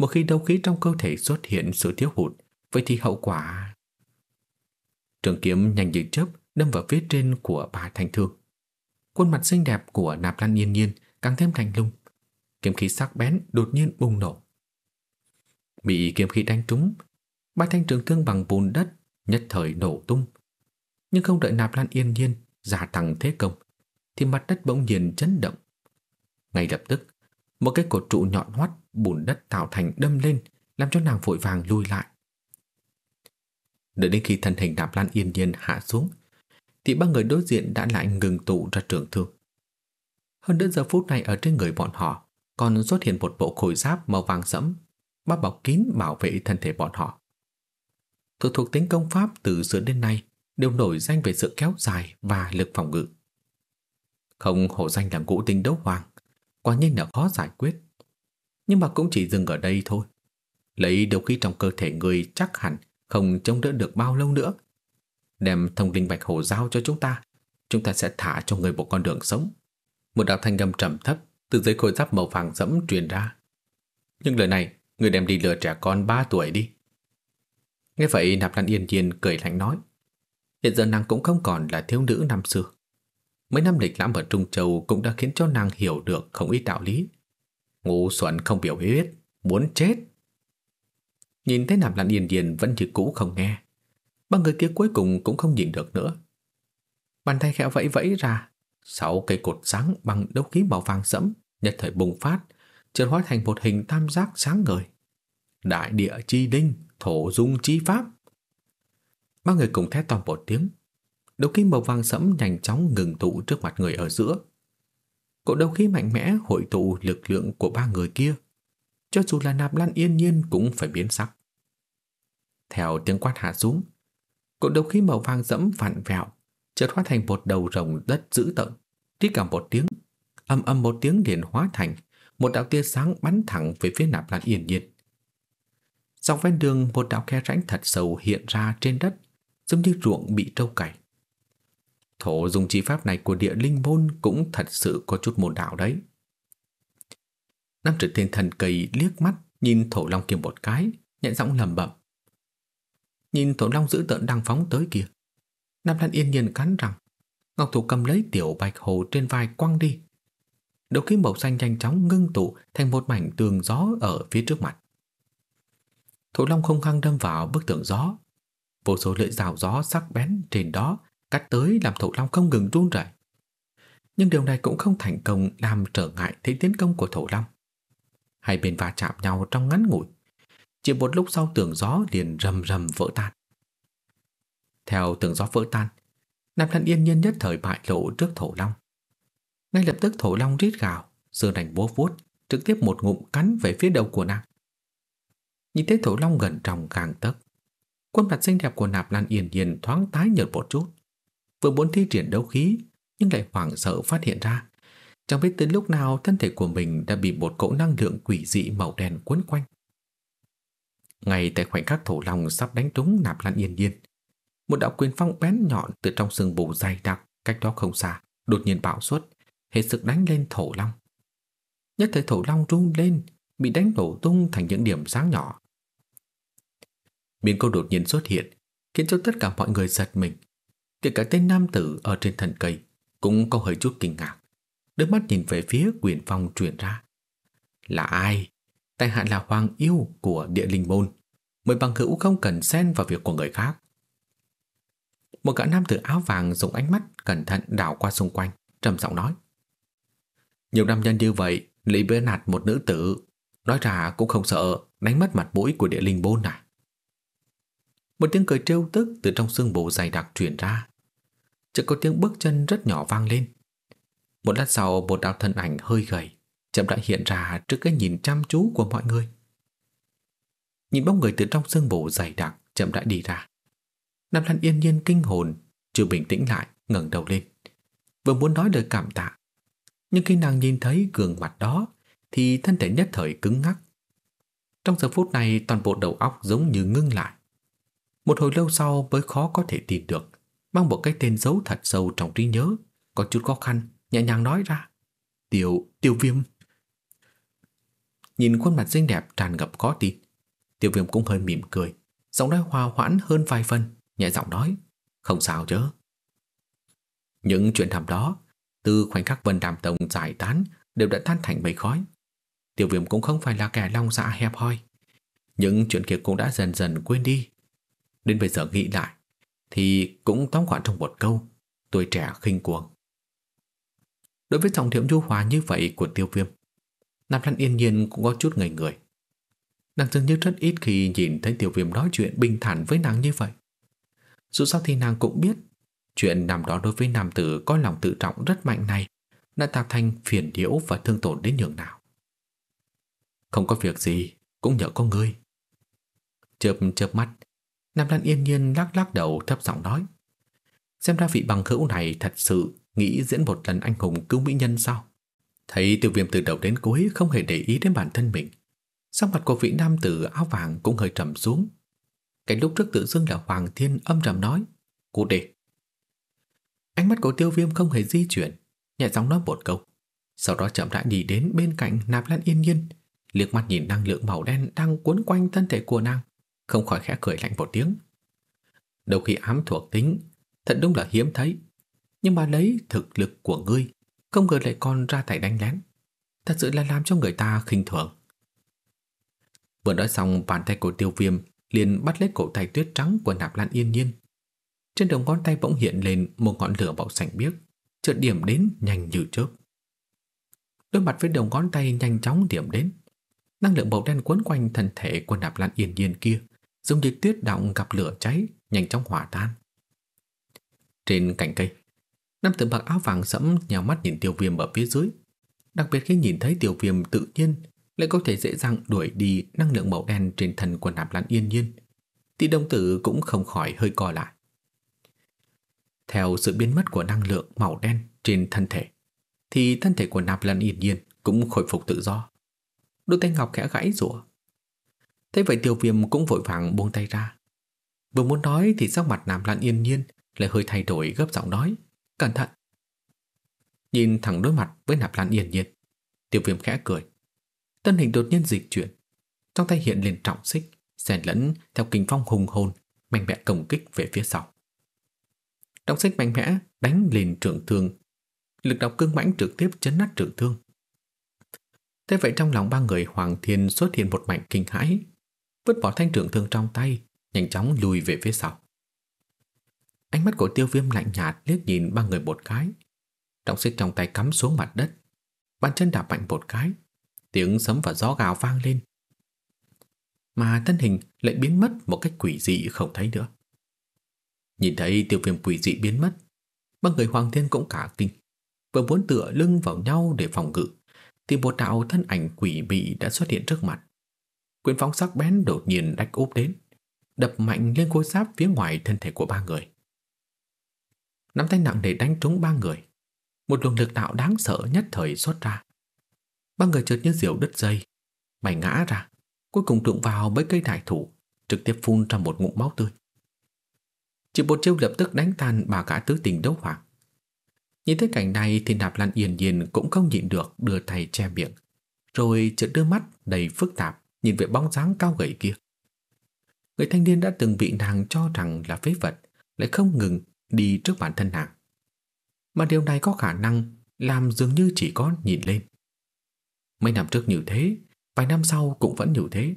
một khi đấu khí trong cơ thể xuất hiện sự thiếu hụt, vậy thì hậu quả... Trường kiếm nhanh như chớp đâm vào phía trên của bà thanh thương. Khuôn mặt xinh đẹp của nạp lan nhiên nhiên càng thêm thành lung. Kiếm khí sắc bén đột nhiên bùng nổ. Bị kiếm khí đánh trúng, ba thanh trường thương bằng bùn đất nhất thời nổ tung, nhưng không đợi nạp lan yên nhiên giả tăng thế công, thì mặt đất bỗng nhiên chấn động. Ngay lập tức, một cái cột trụ nhọn hoắt bùn đất tạo thành đâm lên, làm cho nàng vội vàng lùi lại. Đợi đến khi thân hình đạp lan yên nhiên hạ xuống, thì ba người đối diện đã lại ngừng tụ ra trường thương. Hơn đến giờ phút này ở trên người bọn họ còn xuất hiện một bộ khôi giáp màu vàng sẫm, bao bọc kín bảo vệ thân thể bọn họ. Thuộc thuộc tính công pháp từ xưa đến nay đều nổi danh về sự kéo dài và lực phòng ngự. Không hổ danh là ngũ tinh đấu hoàng, quả nhiên là khó giải quyết. Nhưng mà cũng chỉ dừng ở đây thôi. Lấy điều khí trong cơ thể người chắc hẳn không chống đỡ được bao lâu nữa. Đem thông linh bạch hồ giao cho chúng ta, chúng ta sẽ thả cho người một con đường sống. Một đạo thanh âm trầm thấp từ dưới khôi giáp màu vàng dẫm truyền ra. Nhưng lời này, người đem đi lừa trẻ con 3 tuổi đi. Nghe vậy Nạp Lan Yên Nhiên cười lạnh nói. Hiện giờ nàng cũng không còn là thiếu nữ năm xưa. Mấy năm lịch lãm ở Trung Châu cũng đã khiến cho nàng hiểu được không ít đạo lý. Ngô xuẩn không biểu huyết, Muốn chết. Nhìn thấy nạp lan yên điền vẫn như cũ không nghe Ba người kia cuối cùng cũng không nhìn được nữa. Bàn tay khẽ vẫy vẫy ra Sáu cây cột sáng bằng đấu khí màu vàng sẫm Nhất thời bùng phát Chợt hóa thành một hình tam giác sáng ngời. Đại địa chi linh Thổ dung chi pháp. Ba người cùng thét to một tiếng Đấu khí màu vàng sẫm nhanh chóng ngừng tụ trước mặt người ở giữa cậu đấu khí mạnh mẽ hội tụ lực lượng của ba người kia. Cho dù là nạp lan yên nhiên cũng phải biến sắc. Theo tiếng quát hạ xuống, cậu đấu khí màu vàng dẫm vặn vẹo, chợt hóa thành một đầu rồng đất dữ tợn. Rít cả một tiếng âm âm một tiếng liền hóa thành một đạo tia sáng bắn thẳng về phía nạp lan yên nhiên. Dọc ven đường, một đạo khe rãnh thật sâu hiện ra trên đất, giống như ruộng bị trâu cày thổ dùng chi pháp này của địa linh môn cũng thật sự có chút môn đạo đấy nam trực thiên thần cây liếc mắt, nhìn thổ long kia một cái, nhẹ giọng lầm bẩm nhìn thổ long dữ tợn đang phóng tới kia Nam Lan yên nhiên cắn rằng Ngọc Thủ cầm lấy tiểu bạch hồ trên vai quăng đi. Đầu khí màu xanh nhanh chóng ngưng tụ thành một mảnh tường gió ở phía trước mặt. Thổ Long không hăng đâm vào bức tường gió. Vô số lưỡi rào gió sắc bén trên đó cắt tới làm Thổ Long không ngừng run rẩy. Nhưng điều này cũng không thành công làm trở ngại thế tiến công của Thổ Long. Hai bên va chạm nhau trong ngắn ngủi. Chỉ một lúc sau tường gió liền rầm rầm vỡ tan. Theo tường gió vỡ tan, Nam Lan yên nhiên nhất thời bại lộ trước thổ long. Ngay lập tức thổ long rít gào, giơ đành búa vuốt, trực tiếp một ngụm cắn về phía đầu của nàng. Nhìn thấy thổ long gần trong càng tấc, khuôn mặt xinh đẹp của Nạp Lan Yên Nhiên thoáng tái nhợt một chút. Vừa muốn thi triển đấu khí, nhưng lại hoảng sợ phát hiện ra. Chẳng biết từ lúc nào thân thể của mình đã bị một cỗ năng lượng quỷ dị màu đen quấn quanh. Ngay tại khoảnh khắc thổ long sắp đánh trúng Nạp Lan Yên Nhiên, một đạo quyền phong bén nhọn từ trong sương mù dày đặc cách đó không xa, đột nhiên bạo xuất, hết sức đánh lên thổ long. Nhất thời thổ long rung lên, bị đánh đổ tung thành những điểm sáng nhỏ. Biến cô đột nhiên xuất hiện, khiến cho tất cả mọi người giật mình. Kể cả tên nam tử ở trên thần cây cũng có hơi chút kinh ngạc, đôi mắt nhìn về phía quyền phong truyền ra. Là ai? Tài hạn là hoàng yêu của địa linh môn. Mời bằng hữu không cần xen vào việc của người khác. Một gã nam tử áo vàng dùng ánh mắt cẩn thận đảo qua xung quanh, trầm giọng nói. Nhiều nam nhân như vậy, lấy bế nạt một nữ tử, nói ra cũng không sợ đánh mất mặt mũi của địa linh môn à. Một tiếng cười trêu tức từ trong xương bộ dày đặc truyền ra. Chỉ có tiếng bước chân rất nhỏ vang lên. Một lát sau một đạo thân ảnh hơi gầy, chậm rãi hiện ra trước cái nhìn chăm chú của mọi người. Nhìn bóng người từ trong xương mù dày đặc chậm rãi đi ra. Nam Lan yên nhiên kinh hồn, chưa bình tĩnh lại, ngẩng đầu lên. Vừa muốn nói lời cảm tạ, nhưng khi nàng nhìn thấy gương mặt đó thì thân thể nhất thời cứng ngắc. Trong giờ phút này toàn bộ đầu óc giống như ngưng lại. Một hồi lâu sau mới khó có thể tin được, mang một cái tên giấu thật sâu trong trí nhớ, có chút khó khăn, nhẹ nhàng nói ra. Tiểu, tiêu viêm. Nhìn khuôn mặt xinh đẹp tràn ngập khó tin, tiêu viêm cũng hơi mỉm cười, giọng nói hòa hoãn hơn vài phần nhẹ giọng nói, không sao chứ. Những chuyện thầm đó, từ khoảnh khắc Vân Đàm Tông giải tán đều đã tan thành mây khói. Tiểu viêm cũng không phải là kẻ long dạ hẹp hoi. Những chuyện kia cũng đã dần dần quên đi. Đến bây giờ nghĩ lại, thì cũng tóm gọn trong một câu, tuổi trẻ khinh cuồng. Đối với dòng thiểm nhu hòa như vậy của tiêu viêm, Nam Lan yên nhiên cũng có chút ngây người. Nàng dường như rất ít khi nhìn thấy tiêu viêm nói chuyện bình thản với nàng như vậy. Dù sao thì nàng cũng biết Chuyện nằm đó đối với nam tử có lòng tự trọng rất mạnh này đã tạo thành phiền nhiễu và thương tổn đến nhường nào. Không có việc gì, cũng nhờ có ngươi. Chớp chớp mắt, Nam Lan yên nhiên lắc lắc đầu thấp giọng nói. Xem ra vị bằng hữu này thật sự nghĩ diễn một lần anh hùng cứu mỹ nhân sao? Thấy tiêu viêm từ đầu đến cuối không hề để ý đến bản thân mình. Sắc mặt của vị nam tử áo vàng cũng hơi trầm xuống. Cái lúc trước tự dưng là Hoàng Thiên âm trầm nói, Cụ đề Ánh mắt của tiêu viêm không hề di chuyển, Nhẹ giọng nói một câu Sau đó chậm rãi đi đến bên cạnh nạp lan yên nhiên, Liếc mắt nhìn năng lượng màu đen Đang cuốn quanh thân thể của nàng không khỏi khẽ cười lạnh một tiếng Đầu khi ám thuộc tính Thật đúng là hiếm thấy Nhưng mà lấy thực lực của ngươi Không ngờ lại còn ra tay đánh lén Thật sự là làm cho người ta khinh thường Vừa nói xong bàn tay của tiêu viêm liền bắt lấy cổ tay tuyết trắng của nạp lan yên nhiên. Trên đầu ngón tay bỗng hiện lên một ngọn lửa màu xanh biếc, chợt điểm đến nhanh như chớp. Đôi mặt với đầu ngón tay nhanh chóng điểm đến. Năng lượng màu đen quấn quanh thân thể của nạp lan yên nhiên kia, giống như tuyết động gặp lửa cháy, nhanh chóng hỏa tan. Trên cành cây, nam tử mặc áo vàng sẫm nhào mắt nhìn tiêu viêm ở phía dưới. Đặc biệt khi nhìn thấy tiêu viêm tự nhiên lại có thể dễ dàng đuổi đi năng lượng màu đen trên thân của nạp lan yên nhiên, thì đồng tử cũng không khỏi hơi co lại. Theo sự biến mất của năng lượng màu đen trên thân thể, thì thân thể của nạp lan yên nhiên cũng khôi phục tự do. Đôi tay ngọc khẽ gãy rủa. Thế vậy tiêu viêm cũng vội vàng buông tay ra. Vừa muốn nói thì sắc mặt nạp lan yên nhiên lại hơi thay đổi gấp giọng nói. Cẩn thận! Nhìn thẳng đối mặt với nạp lan yên nhiên, tiêu viêm khẽ cười. Tân hình đột nhiên dịch chuyển, trong tay hiện lên trọng xích, xen lẫn theo kinh phong hùng hồn, mạnh mẽ công kích về phía sau. Trọng xích mạnh mẽ đánh lên trường thương, lực đọc cương mãnh trực tiếp chấn nát trường thương. Thế vậy trong lòng ba người Hoàng Thiên xuất hiện một mảnh kinh hãi, vứt bỏ thanh trưởng thương trong tay, nhanh chóng lùi về phía sau. Ánh mắt của tiêu viêm lạnh nhạt liếc nhìn ba người một cái. Trọng xích trong tay cắm xuống mặt đất, bàn chân đạp mạnh một cái, tiếng sấm và gió gào vang lên. Mà thân hình lại biến mất một cách quỷ dị không thấy nữa. Nhìn thấy tiêu viêm quỷ dị biến mất, ba người Hoàng Thiên cũng cả kinh. Vừa muốn tựa lưng vào nhau để phòng ngự, thì một đạo thân ảnh quỷ bị đã xuất hiện trước mặt. Quyền phóng sắc bén đột nhiên đách úp đến, đập mạnh lên khối giáp phía ngoài thân thể của ba người. Nắm tay nặng để đánh trúng ba người. Một luồng lực đạo đáng sợ nhất thời xuất ra. Ba người chợt như diều đứt dây, mày ngã ra, cuối cùng đụng vào mấy cây đại thủ, trực tiếp phun ra một ngụm máu tươi. Chỉ một chiêu lập tức đánh tan bà cả tứ tình đấu hoàng. Nhìn thấy cảnh này thì nạp lan yên nhiên cũng không nhịn được đưa tay che miệng, rồi chợt đưa mắt đầy phức tạp nhìn về bóng dáng cao gầy kia. Người thanh niên đã từng bị nàng cho rằng là phế vật, lại không ngừng đi trước bản thân nàng. Mà điều này có khả năng làm dường như chỉ có nhìn lên. Mấy năm trước như thế, vài năm sau cũng vẫn như thế.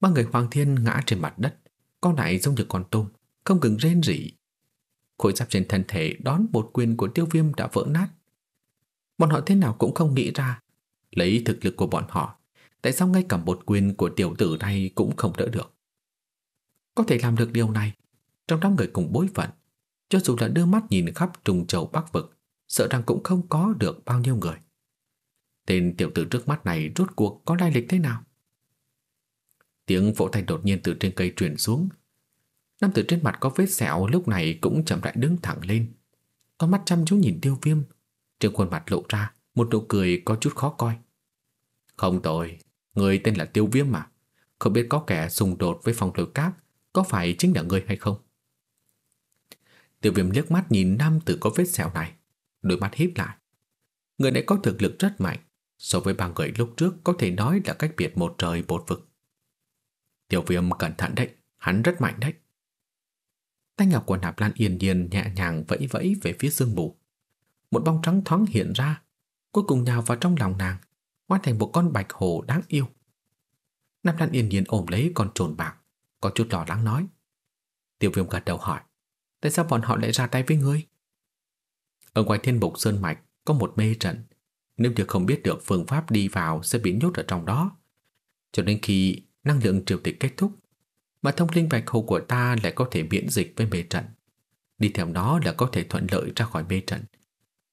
Ba người Hoàng Thiên ngã trên mặt đất, con lại giống như con tôm, không ngừng rên rỉ. Khối giáp trên thân thể đón một quyền của tiêu viêm đã vỡ nát. Bọn họ thế nào cũng không nghĩ ra, lấy thực lực của bọn họ, tại sao ngay cả một quyền của tiểu tử này cũng không đỡ được. Có thể làm được điều này, trong đám người cùng bối phận, cho dù là đưa mắt nhìn khắp trùng châu bắc vực, sợ rằng cũng không có được bao nhiêu người. Tên tiểu tử trước mắt này rốt cuộc có lai lịch thế nào? Tiếng vỗ tay đột nhiên từ trên cây truyền xuống. Nam tử trên mặt có vết sẹo lúc này cũng chậm rãi đứng thẳng lên. Con mắt chăm chú nhìn tiêu viêm. Trên khuôn mặt lộ ra một nụ cười có chút khó coi. Không tội, người tên là tiêu viêm mà. Không biết có kẻ xung đột với phòng lôi cát có phải chính là người hay không? Tiêu viêm liếc mắt nhìn nam tử có vết sẹo này, đôi mắt híp lại. Người này có thực lực rất mạnh, so với ba người lúc trước có thể nói là cách biệt một trời một vực. tiêu viêm cẩn thận đấy, hắn rất mạnh đấy. Tay ngọc của nạp lan yên nhiên nhẹ nhàng vẫy vẫy về phía sương mù. Một bóng trắng thoáng hiện ra, cuối cùng nhào vào trong lòng nàng, hóa thành một con bạch hổ đáng yêu. nam lan yên nhiên ôm lấy con trồn bạc, có chút lo lắng nói. Tiểu viêm gật đầu hỏi, tại sao bọn họ lại ra tay với ngươi? Ở ngoài thiên bục sơn mạch có một mê trận, nếu như không biết được phương pháp đi vào sẽ bị nhốt ở trong đó. Cho nên khi năng lượng triều tịch kết thúc, mà thông linh bạch hồ của ta lại có thể miễn dịch với mê trận. Đi theo nó là có thể thuận lợi ra khỏi mê trận.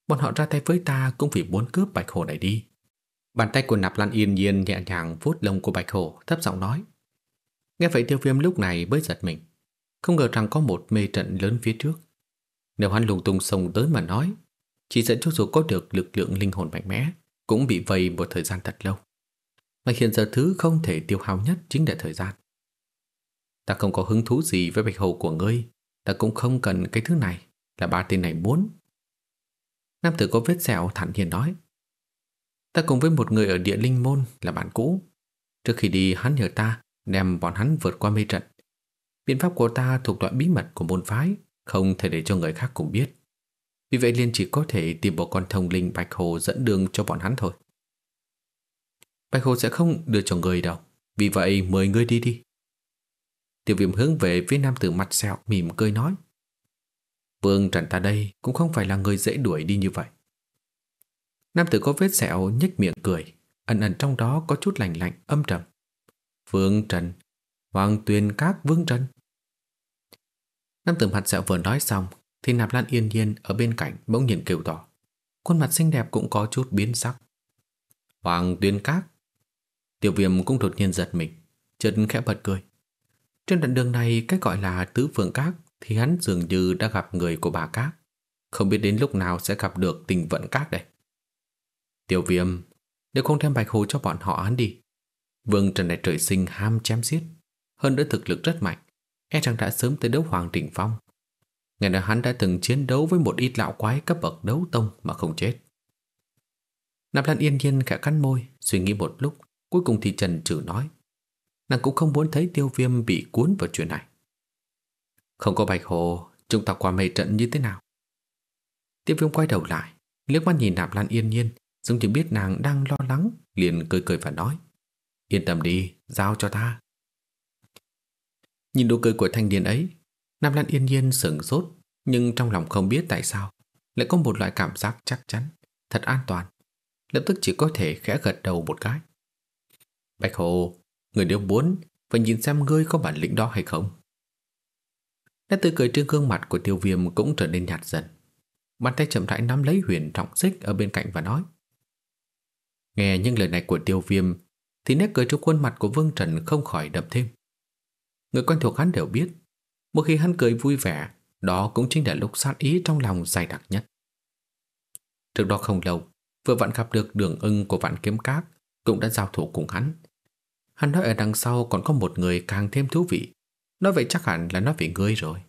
Bọn họ ra tay với ta cũng vì muốn cướp bạch hồ này đi. Bàn tay của nạp lan yên nhiên nhẹ nhàng vuốt lông của bạch hổ thấp giọng nói. Nghe vậy tiêu viêm lúc này mới giật mình. Không ngờ rằng có một mê trận lớn phía trước. Nếu hắn lùng tung sông tới mà nói, chỉ dẫn cho dù có được lực lượng linh hồn mạnh mẽ, cũng bị vây một thời gian thật lâu. Mà hiện giờ thứ không thể tiêu hao nhất chính là thời gian. Ta không có hứng thú gì với bạch hầu của ngươi, ta cũng không cần cái thứ này, là ba tên này muốn. Nam tử có vết sẹo thản nhiên nói. Ta cùng với một người ở địa linh môn là bạn cũ. Trước khi đi hắn nhờ ta đem bọn hắn vượt qua mê trận. Biện pháp của ta thuộc loại bí mật của môn phái, không thể để cho người khác cùng biết. Vì vậy liền chỉ có thể tìm một con thông linh bạch hồ dẫn đường cho bọn hắn thôi. Bạch Hồ sẽ không đưa cho người đâu. Vì vậy mời ngươi đi đi. tiểu viêm hướng về phía nam tử mặt sẹo mỉm cười nói. Vương Trần ta đây cũng không phải là người dễ đuổi đi như vậy. Nam tử có vết sẹo nhếch miệng cười, ẩn ẩn trong đó có chút lạnh lạnh, âm trầm. Vương Trần, Hoàng Tuyền Các Vương Trần. Nam tử mặt sẹo vừa nói xong, thì nạp lan yên nhiên ở bên cạnh bỗng nhiên kêu to. Khuôn mặt xinh đẹp cũng có chút biến sắc. Hoàng Tuyền Các. Tiểu viêm cũng đột nhiên giật mình, chợt khẽ bật cười. Trên đoạn đường này cái gọi là tứ phương các thì hắn dường như đã gặp người của bà các. Không biết đến lúc nào sẽ gặp được tình vận các đây. Tiểu viêm, nếu không đem bạch hồ cho bọn họ hắn đi. Vương Trần này trời sinh ham chém giết, hơn nữa thực lực rất mạnh, e rằng đã sớm tới đấu hoàng đỉnh phong. Ngày nào hắn đã từng chiến đấu với một ít lão quái cấp bậc đấu tông mà không chết. Nạp Lan yên nhiên khẽ cắn môi, suy nghĩ một lúc, cuối cùng thì Trần trừ nói. Nàng cũng không muốn thấy tiêu viêm bị cuốn vào chuyện này. Không có bạch hồ, chúng ta qua mây trận như thế nào? Tiêu viêm quay đầu lại, liếc mắt nhìn Nạp Lan yên nhiên, giống như biết nàng đang lo lắng, liền cười cười và nói. Yên tâm đi, giao cho ta. Nhìn nụ cười của thanh niên ấy, Nam Lan yên nhiên sửng sốt, nhưng trong lòng không biết tại sao, lại có một loại cảm giác chắc chắn, thật an toàn. Lập tức chỉ có thể khẽ gật đầu một cái. Bạch Hồ, người nếu muốn, phải nhìn xem ngươi có bản lĩnh đó hay không. Nét tươi cười trên gương mặt của tiêu viêm cũng trở nên nhạt dần. Bàn tay chậm rãi nắm lấy huyền trọng xích ở bên cạnh và nói. Nghe những lời này của tiêu viêm thì nét cười trên khuôn mặt của Vương Trần không khỏi đậm thêm. Người quen thuộc hắn đều biết, một khi hắn cười vui vẻ, đó cũng chính là lúc sát ý trong lòng dày đặc nhất. Trước đó không lâu, vừa vặn gặp được đường ưng của vạn kiếm cát cũng đã giao thủ cùng hắn. Hắn nói ở đằng sau còn có một người càng thêm thú vị. Nói vậy chắc hẳn là nói về ngươi rồi.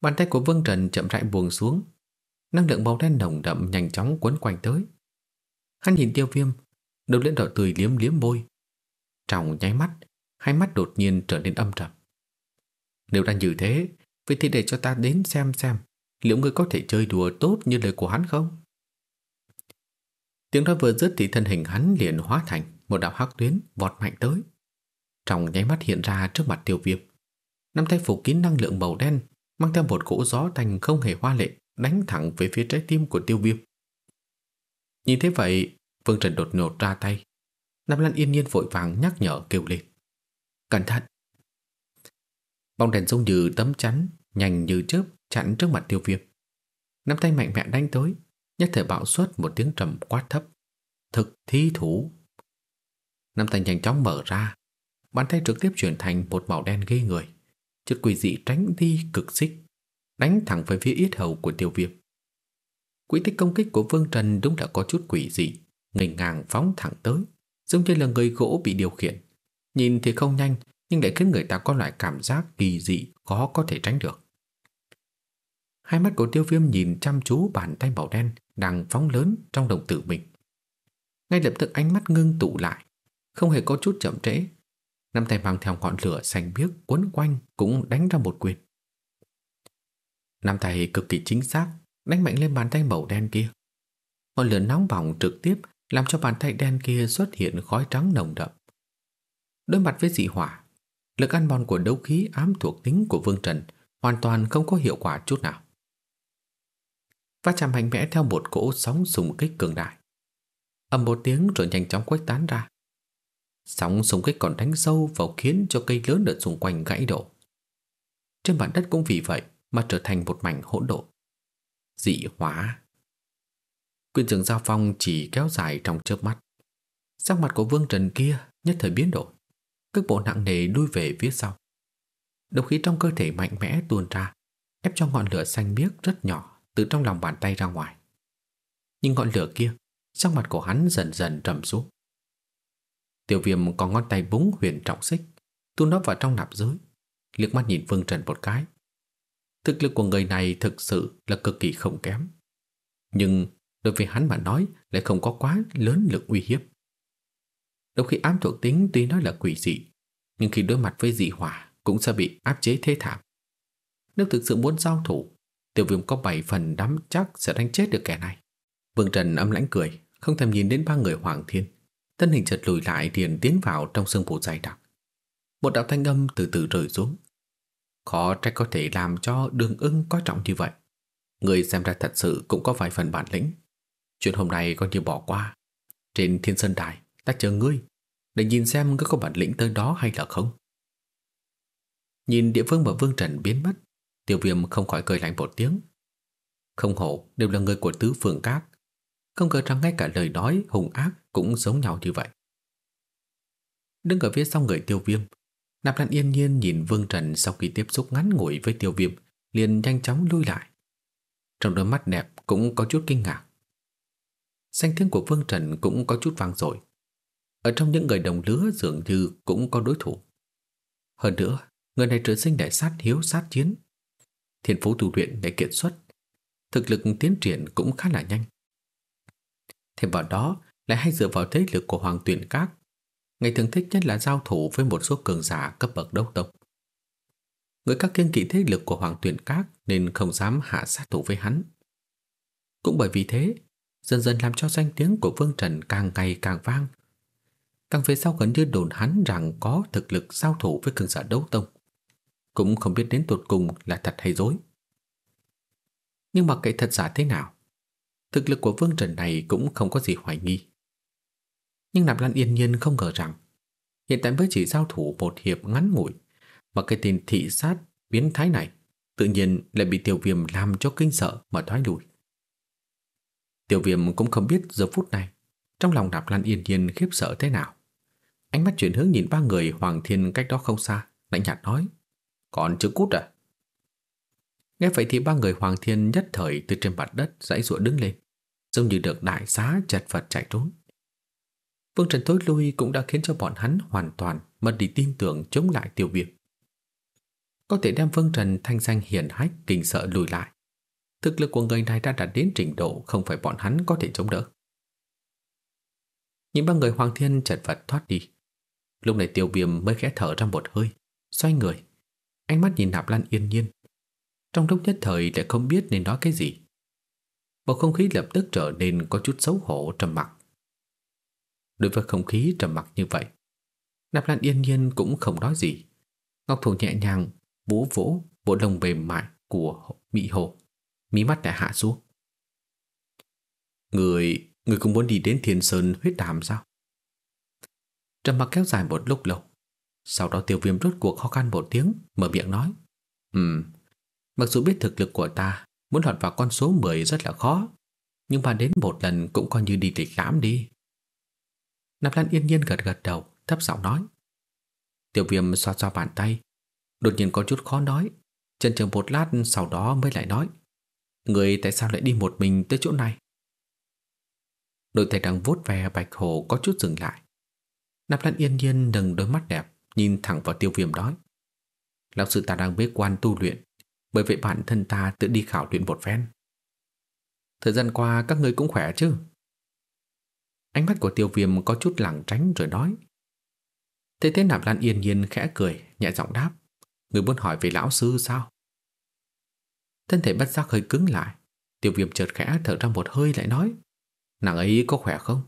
Bàn tay của Vương Trần chậm rãi buông xuống. Năng lượng màu đen nồng đậm nhanh chóng quấn quanh tới. Hắn nhìn tiêu viêm, đôi lên đỏ tươi liếm liếm môi. Trong nháy mắt, hai mắt đột nhiên trở nên âm trầm. Nếu đang như thế, vậy thì để cho ta đến xem xem liệu ngươi có thể chơi đùa tốt như lời của hắn không? Tiếng nói vừa dứt thì thân hình hắn liền hóa thành một đạo hắc tuyến vọt mạnh tới. Trong nháy mắt hiện ra trước mặt tiêu viêm. Năm tay phủ kín năng lượng màu đen mang theo một cỗ gió thành không hề hoa lệ đánh thẳng về phía trái tim của tiêu viêm. Nhìn thế vậy, Vương Trần đột ngột ra tay. Nam Lan yên nhiên vội vàng nhắc nhở kêu lên. Cẩn thận! Bóng đèn giống như tấm chắn, nhanh như chớp chặn trước mặt tiêu viêm. Nắm tay mạnh mẽ đánh tới, nhất thể bạo xuất một tiếng trầm quát thấp. Thực thi thủ! Nắm tay nhanh chóng mở ra, bàn tay trực tiếp chuyển thành một màu đen ghê người. Chất quỷ dị tránh đi cực xích, đánh thẳng về phía yết hầu của tiêu viêm. Quỹ tích công kích của Vương Trần đúng là có chút quỷ dị, ngành ngang phóng thẳng tới, giống như là người gỗ bị điều khiển. Nhìn thì không nhanh, nhưng lại khiến người ta có loại cảm giác kỳ dị khó có thể tránh được. Hai mắt của tiêu viêm nhìn chăm chú bàn tay màu đen đang phóng lớn trong đồng tử mình. Ngay lập tức ánh mắt ngưng tụ lại, không hề có chút chậm trễ. Năm tay mang theo ngọn lửa xanh biếc cuốn quanh cũng đánh ra một quyền. Năm tay cực kỳ chính xác, đánh mạnh lên bàn tay màu đen kia. Ngọn lửa nóng bỏng trực tiếp làm cho bàn tay đen kia xuất hiện khói trắng nồng đậm. Đối mặt với dị hỏa, lực ăn mòn của đấu khí ám thuộc tính của Vương Trần hoàn toàn không có hiệu quả chút nào. Va chạm mạnh mẽ theo một cỗ sóng xung kích cường đại. Âm một tiếng rồi nhanh chóng khuếch tán ra. Sóng xung kích còn đánh sâu vào khiến cho cây lớn ở xung quanh gãy đổ. Trên mặt đất cũng vì vậy mà trở thành một mảnh hỗn độn. Dị hóa Quyền trường giao phong chỉ kéo dài trong chớp mắt. Sắc mặt của Vương Trần kia nhất thời biến đổi. Cước bộ nặng nề lui về phía sau. Độc khí trong cơ thể mạnh mẽ tuôn ra, ép cho ngọn lửa xanh biếc rất nhỏ từ trong lòng bàn tay ra ngoài. Nhưng ngọn lửa kia, sắc mặt của hắn dần dần trầm xuống. Tiểu viêm có ngón tay búng huyền trọng xích, tu nó vào trong nạp giới, liếc mắt nhìn Vương Trần một cái. Thực lực của người này thực sự là cực kỳ không kém. Nhưng đối với hắn mà nói lại không có quá lớn lực uy hiếp. Đôi khi ám thuộc tính tuy nói là quỷ dị, nhưng khi đối mặt với dị hỏa cũng sẽ bị áp chế thế thảm. Nếu thực sự muốn giao thủ, tiểu viêm có 7 phần đắm chắc sẽ đánh chết được kẻ này. Vương Trần âm lãnh cười, không thèm nhìn đến ba người Hoàng Thiên. Thân hình chợt lùi lại liền tiến vào trong sương mù dày đặc. Một đạo thanh âm từ từ rơi xuống. Khó trách có thể làm cho đường ưng có trọng như vậy. Người xem ra thật sự cũng có vài phần bản lĩnh. Chuyện hôm nay coi như bỏ qua. Trên thiên sơn đài, ta chờ ngươi, để nhìn xem ngươi có bản lĩnh tới đó hay là không. Nhìn địa phương mà Vương Trần biến mất, tiêu viêm không khỏi cười lạnh một tiếng. Không hổ đều là người của tứ phương các. Không ngờ rằng ngay cả lời nói hùng ác cũng giống nhau như vậy. Đứng ở phía sau người tiêu viêm, Nạp Lan yên nhiên nhìn Vương Trần sau khi tiếp xúc ngắn ngủi với tiêu viêm, liền nhanh chóng lui lại. Trong đôi mắt đẹp cũng có chút kinh ngạc. Danh tiếng của Vương Trần cũng có chút vang dội. Ở trong những người đồng lứa dường như cũng có đối thủ. Hơn nữa, người này trời sinh đại sát hiếu sát chiến. Thiên phú tu luyện để kiệt xuất. Thực lực tiến triển cũng khá là nhanh. Thêm vào đó lại hay dựa vào thế lực của Hoàng Tuyển Các. Ngày thường thích nhất là giao thủ với một số cường giả cấp bậc đấu tộc. Người các kiên kỵ thế lực của Hoàng Tuyển Các nên không dám hạ sát thủ với hắn. Cũng bởi vì thế, dần dần làm cho danh tiếng của Vương Trần càng ngày càng vang. Càng về sau gần như đồn hắn rằng có thực lực giao thủ với cường giả đấu tông. Cũng không biết đến tột cùng là thật hay dối. Nhưng mà kệ thật giả thế nào, thực lực của Vương Trần này cũng không có gì hoài nghi. Nhưng Nạp Lan yên nhiên không ngờ rằng hiện tại mới chỉ giao thủ một hiệp ngắn ngủi mà cái tên thị sát biến thái này tự nhiên lại bị tiểu viêm làm cho kinh sợ mà thoái lùi. Tiểu viêm cũng không biết giờ phút này trong lòng Nạp Lan yên nhiên khiếp sợ thế nào. Ánh mắt chuyển hướng nhìn ba người Hoàng Thiên cách đó không xa, lạnh nhạt nói Còn chưa cút à? Nghe vậy thì ba người Hoàng Thiên nhất thời từ trên mặt đất dãy ruộng đứng lên, giống như được đại xá chật vật chạy trốn. Vương Trần tối lui cũng đã khiến cho bọn hắn hoàn toàn mất đi tin tưởng chống lại tiêu viêm. Có thể đem Vương Trần thanh danh hiển hách kinh sợ lùi lại. Thực lực của người này đã đạt đến trình độ không phải bọn hắn có thể chống đỡ. Những ba người Hoàng Thiên chật vật thoát đi. Lúc này tiêu viêm mới khẽ thở ra một hơi, xoay người. Ánh mắt nhìn Nạp Lan yên nhiên. Trong lúc nhất thời lại không biết nên nói cái gì. Bầu không khí lập tức trở nên có chút xấu hổ trầm mặc. Đối với không khí trầm mặc như vậy, Nạp Lan yên nhiên cũng không nói gì. Ngọc Thủ nhẹ nhàng vỗ vỗ bộ lông mềm mại của Mỹ Hồ, mí mắt đã hạ xuống. Người, người cũng muốn đi đến Thiên Sơn huyết đàm sao? Trầm mặc kéo dài một lúc lâu. Sau đó tiêu viêm rốt cuộc khó khăn một tiếng, mở miệng nói. Ừm, mặc dù biết thực lực của ta muốn lọt vào con số 10 rất là khó, nhưng mà đến một lần cũng coi như đi lịch lãm đi. Nạp Lan yên nhiên gật gật đầu, thấp giọng nói. Tiểu viêm xoa xoa bàn tay, đột nhiên có chút khó nói, chần chờ một lát sau đó mới lại nói. Người tại sao lại đi một mình tới chỗ này? Đội thầy đang vuốt ve bạch hồ có chút dừng lại. Nạp Lan yên nhiên nâng đôi mắt đẹp, nhìn thẳng vào tiêu viêm nói. Lão sư ta đang bế quan tu luyện, bởi vậy bản thân ta tự đi khảo luyện một phen. Thời gian qua các người cũng khỏe chứ? Ánh mắt của tiêu viêm có chút lẳng tránh rồi nói. Thế thế Nạp Lan yên nhiên khẽ cười, nhẹ giọng đáp. Người muốn hỏi về lão sư sao? Thân thể bất giác hơi cứng lại. Tiêu viêm chợt khẽ thở ra một hơi lại nói. Nàng ấy có khỏe không?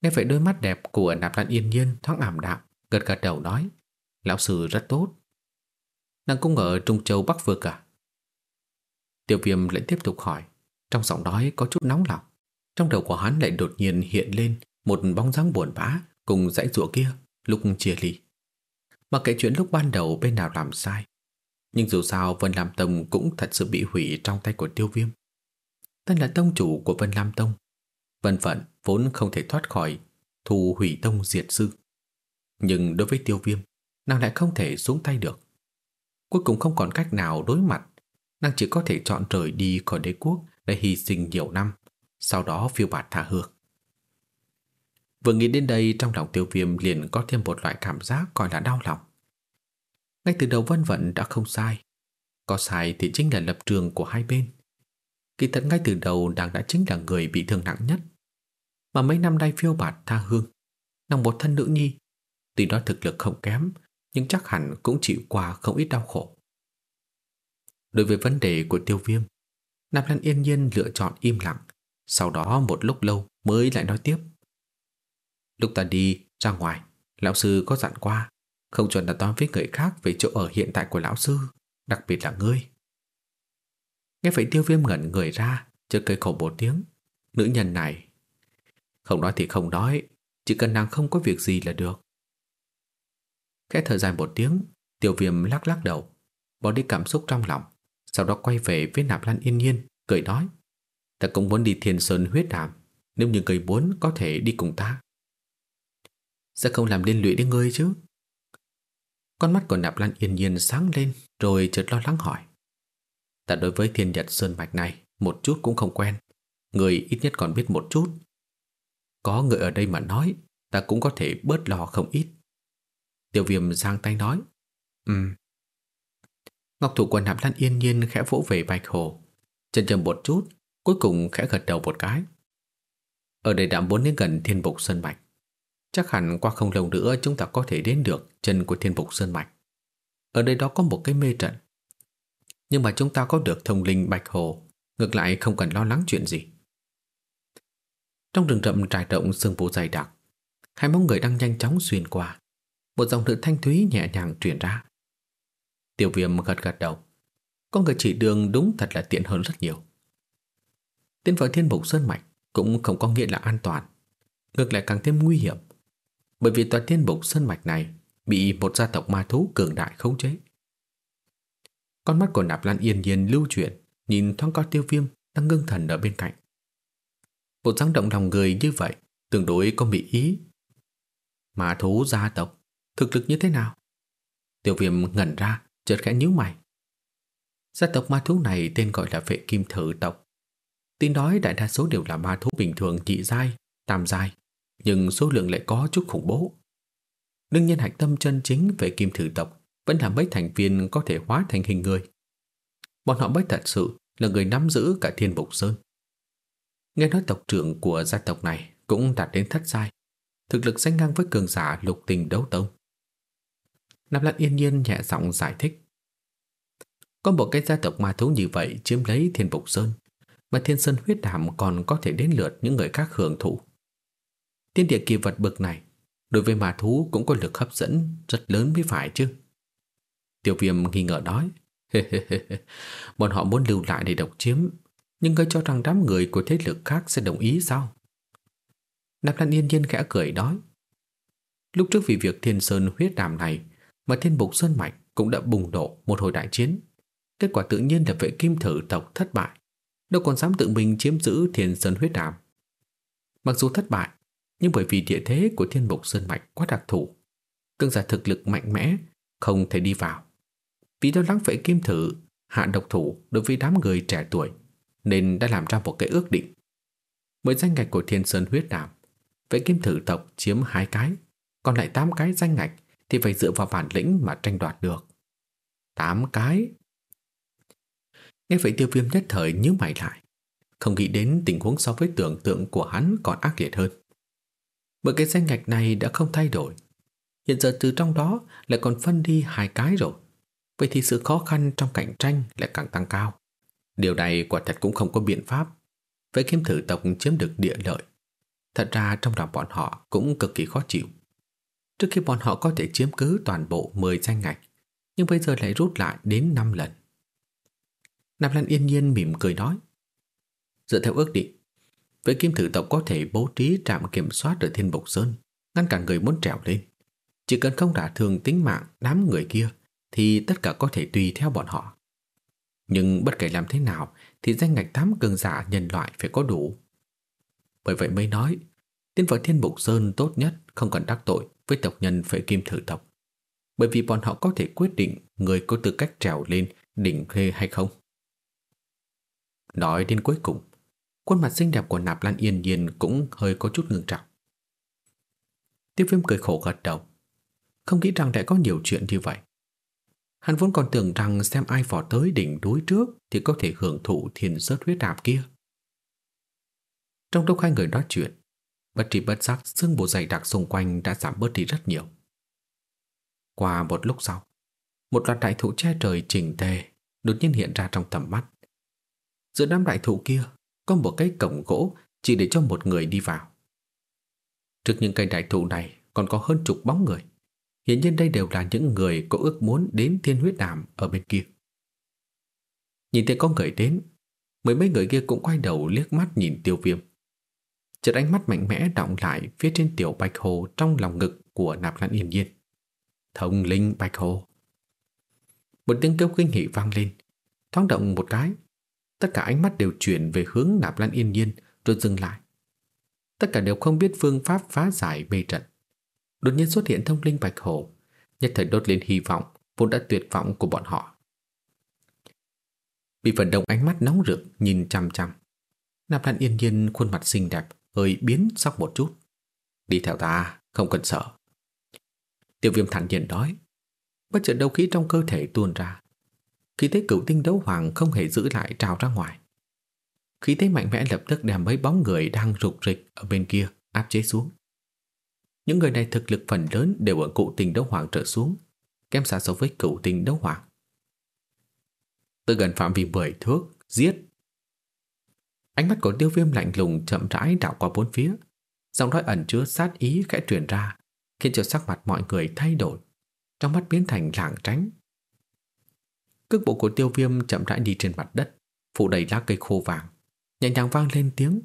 Nghe vậy đôi mắt đẹp của Nạp Lan yên nhiên thoáng ảm đạm, gật gật đầu nói. Lão sư rất tốt. Nàng cũng ở Trung Châu Bắc Vực à? Tiêu viêm lại tiếp tục hỏi, trong giọng nói có chút nóng lòng. Trong đầu của hắn lại đột nhiên hiện lên một bóng dáng buồn bã cùng dãy rụa kia lúc chia ly. Mặc kệ chuyện lúc ban đầu bên nào làm sai, nhưng dù sao Vân Lam Tông cũng thật sự bị hủy trong tay của tiêu viêm. Tên là tông chủ của Vân Lam Tông. Vân phận vốn không thể thoát khỏi thù hủy tông diệt sư. Nhưng đối với tiêu viêm, nàng lại không thể xuống tay được. Cuối cùng không còn cách nào đối mặt, nàng chỉ có thể chọn rời đi khỏi đế quốc để hy sinh nhiều năm sau đó phiêu bạt thả hương. Vừa nghĩ đến đây trong lòng tiêu viêm liền có thêm một loại cảm giác gọi là đau lòng. Ngay từ đầu vân vận đã không sai. Có sai thì chính là lập trường của hai bên. Kỳ thật ngay từ đầu nàng đã chính là người bị thương nặng nhất. Mà mấy năm nay phiêu bạt tha hương, nàng một thân nữ nhi, tuy đó thực lực không kém, nhưng chắc hẳn cũng chịu qua không ít đau khổ. Đối với vấn đề của tiêu viêm, Nạp Lan yên nhiên lựa chọn im lặng, sau đó một lúc lâu mới lại nói tiếp. Lúc ta đi ra ngoài, lão sư có dặn qua, không chuẩn là toán với người khác về chỗ ở hiện tại của lão sư, đặc biệt là ngươi. Nghe vậy tiêu viêm ngẩn người ra, chợt cười khổ một tiếng. Nữ nhân này, không nói thì không nói, chỉ cần nàng không có việc gì là được. Khẽ thở dài một tiếng, tiêu viêm lắc lắc đầu, bỏ đi cảm xúc trong lòng, sau đó quay về với nạp lan yên nhiên, cười nói. Ta cũng muốn đi thiên sơn huyết hàm nếu như người muốn có thể đi cùng ta. Sẽ không làm liên lụy đến ngươi chứ? Con mắt của nạp lan yên nhiên sáng lên, rồi chợt lo lắng hỏi. Ta đối với thiên nhật sơn mạch này, một chút cũng không quen. Người ít nhất còn biết một chút. Có người ở đây mà nói, ta cũng có thể bớt lo không ít. Tiêu viêm giang tay nói. Ừm. Ngọc thủ của nạp lan yên nhiên khẽ vỗ về bạch hồ. Chân chầm một chút, cuối cùng khẽ gật đầu một cái. Ở đây đã muốn đến gần thiên bục sơn mạch. Chắc hẳn qua không lâu nữa chúng ta có thể đến được chân của thiên bục sơn mạch. Ở đây đó có một cái mê trận. Nhưng mà chúng ta có được thông linh bạch hồ, ngược lại không cần lo lắng chuyện gì. Trong rừng rậm trải rộng sương mù dày đặc, hai bóng người đang nhanh chóng xuyên qua. Một dòng nữ thanh thúy nhẹ nhàng truyền ra. Tiểu viêm gật gật đầu. con người chỉ đường đúng thật là tiện hơn rất nhiều. Tiến vào thiên mục sơn mạch cũng không có nghĩa là an toàn. Ngược lại càng thêm nguy hiểm. Bởi vì tòa thiên mục sơn mạch này bị một gia tộc ma thú cường đại khống chế. Con mắt của nạp lan yên nhiên lưu chuyển, nhìn thoáng qua tiêu viêm đang ngưng thần ở bên cạnh. Bộ dáng động lòng người như vậy tương đối có mỹ ý. Ma thú gia tộc, thực lực như thế nào? Tiêu viêm ngẩn ra, chợt khẽ nhíu mày. Gia tộc ma thú này tên gọi là vệ kim thử tộc. Tin nói đại đa số đều là ma thú bình thường nhị dai, tam dai, nhưng số lượng lại có chút khủng bố. Đương nhiên hạch tâm chân chính về kim thử tộc vẫn là mấy thành viên có thể hóa thành hình người. Bọn họ mới thật sự là người nắm giữ cả thiên bục sơn. Nghe nói tộc trưởng của gia tộc này cũng đạt đến thất giai, thực lực sánh ngang với cường giả lục tình đấu tông. Nạp Lan yên nhiên nhẹ giọng giải thích. Có một cái gia tộc ma thú như vậy chiếm lấy thiên bục sơn, mà thiên sơn huyết đàm còn có thể đến lượt những người khác hưởng thụ. Tiên địa kỳ vật bực này, đối với ma thú cũng có lực hấp dẫn rất lớn mới phải chứ. Tiểu viêm nghi ngờ nói, bọn họ muốn lưu lại để độc chiếm, nhưng ngươi cho rằng đám người của thế lực khác sẽ đồng ý sao? Nạp Lan Yên Nhiên khẽ cười nói, lúc trước vì việc thiên sơn huyết đàm này mà thiên bục sơn mạch cũng đã bùng nổ một hồi đại chiến. Kết quả tự nhiên là vệ kim thử tộc thất bại, đâu còn dám tự mình chiếm giữ thiên sơn huyết đàm. Mặc dù thất bại, nhưng bởi vì địa thế của thiên bục sơn mạch quá đặc thù, cương giả thực lực mạnh mẽ không thể đi vào. Vì lo lắng phải kim thử hạ độc thủ đối với đám người trẻ tuổi, nên đã làm ra một cái ước định. Mới danh ngạch của thiên sơn huyết đàm, vậy kim thử tộc chiếm hai cái, còn lại tám cái danh ngạch thì phải dựa vào bản lĩnh mà tranh đoạt được. Tám cái. Nghe vậy tiêu viêm nhất thời nhíu mày lại, không nghĩ đến tình huống so với tưởng tượng của hắn còn ác liệt hơn. Bởi cái danh ngạch này đã không thay đổi. Hiện giờ từ trong đó lại còn phân đi hai cái rồi. Vậy thì sự khó khăn trong cạnh tranh lại càng tăng cao. Điều này quả thật cũng không có biện pháp. Vậy kiếm thử tộc chiếm được địa lợi. Thật ra trong lòng bọn họ cũng cực kỳ khó chịu. Trước khi bọn họ có thể chiếm cứ toàn bộ 10 danh ngạch, nhưng bây giờ lại rút lại đến 5 lần. Nam Lan yên nhiên mỉm cười nói. Dựa theo ước định, với kim thử tộc có thể bố trí trạm kiểm soát ở Thiên Bộc Sơn, ngăn cản người muốn trèo lên. Chỉ cần không đả thương tính mạng đám người kia, thì tất cả có thể tùy theo bọn họ. Nhưng bất kể làm thế nào, thì danh ngạch tám cường giả nhân loại phải có đủ. Bởi vậy mới nói, tiến vào Thiên Bộc Sơn tốt nhất không cần đắc tội với tộc nhân phải kim thử tộc. Bởi vì bọn họ có thể quyết định người có tư cách trèo lên đỉnh khê hay không. Nói đến cuối cùng, khuôn mặt xinh đẹp của Nạp Lan Yên Nhiên cũng hơi có chút ngưng trọng. Tiêu viêm cười khổ gật đầu. Không nghĩ rằng lại có nhiều chuyện như vậy. Hắn vốn còn tưởng rằng xem ai vỏ tới đỉnh núi trước thì có thể hưởng thụ thiền sớt huyết đạp kia. Trong lúc hai người nói chuyện, bất tri bất giác sương bộ dày đặc xung quanh đã giảm bớt đi rất nhiều. Qua một lúc sau, một loạt đại thụ che trời chỉnh tề đột nhiên hiện ra trong tầm mắt. Giữa đám đại thụ kia có một cái cổng gỗ chỉ để cho một người đi vào. Trước những cây đại thụ này còn có hơn chục bóng người. Hiện nhiên đây đều là những người có ước muốn đến thiên huyết đàm ở bên kia. Nhìn thấy có người đến, mười mấy người kia cũng quay đầu liếc mắt nhìn tiêu viêm. Chợt ánh mắt mạnh mẽ động lại phía trên tiểu bạch hồ trong lòng ngực của nạp lan yên nhiên. Thông linh bạch hồ. Một tiếng kêu kinh hỉ vang lên, thoáng động một cái. Tất cả ánh mắt đều chuyển về hướng nạp lan yên nhiên rồi dừng lại. Tất cả đều không biết phương pháp phá giải mê trận. Đột nhiên xuất hiện thông linh bạch hồ, nhất thời đốt lên hy vọng vốn đã tuyệt vọng của bọn họ. Bị phần đông ánh mắt nóng rực nhìn chăm chăm. Nạp Lan yên nhiên khuôn mặt xinh đẹp hơi biến sắc một chút. Đi theo ta, không cần sợ. Tiêu viêm thản nhiên nói. Bất chợt đấu khí trong cơ thể tuôn ra. Khí thế cửu tinh đấu hoàng không hề giữ lại trào ra ngoài. Khí thế mạnh mẽ lập tức đem mấy bóng người đang rục rịch ở bên kia áp chế xuống. Những người này thực lực phần lớn đều ở cụ tinh đấu hoàng trở xuống, kém xa so với cửu tinh đấu hoàng. Từ gần phạm vi 10 thước, giết. Ánh mắt của tiêu viêm lạnh lùng chậm rãi đảo qua bốn phía, giọng nói ẩn chứa sát ý khẽ truyền ra, khiến cho sắc mặt mọi người thay đổi, trong mắt biến thành lảng tránh. Cước bộ của tiêu viêm chậm rãi đi trên mặt đất, phủ đầy lá cây khô vàng, nhẹ nhàng vang lên tiếng,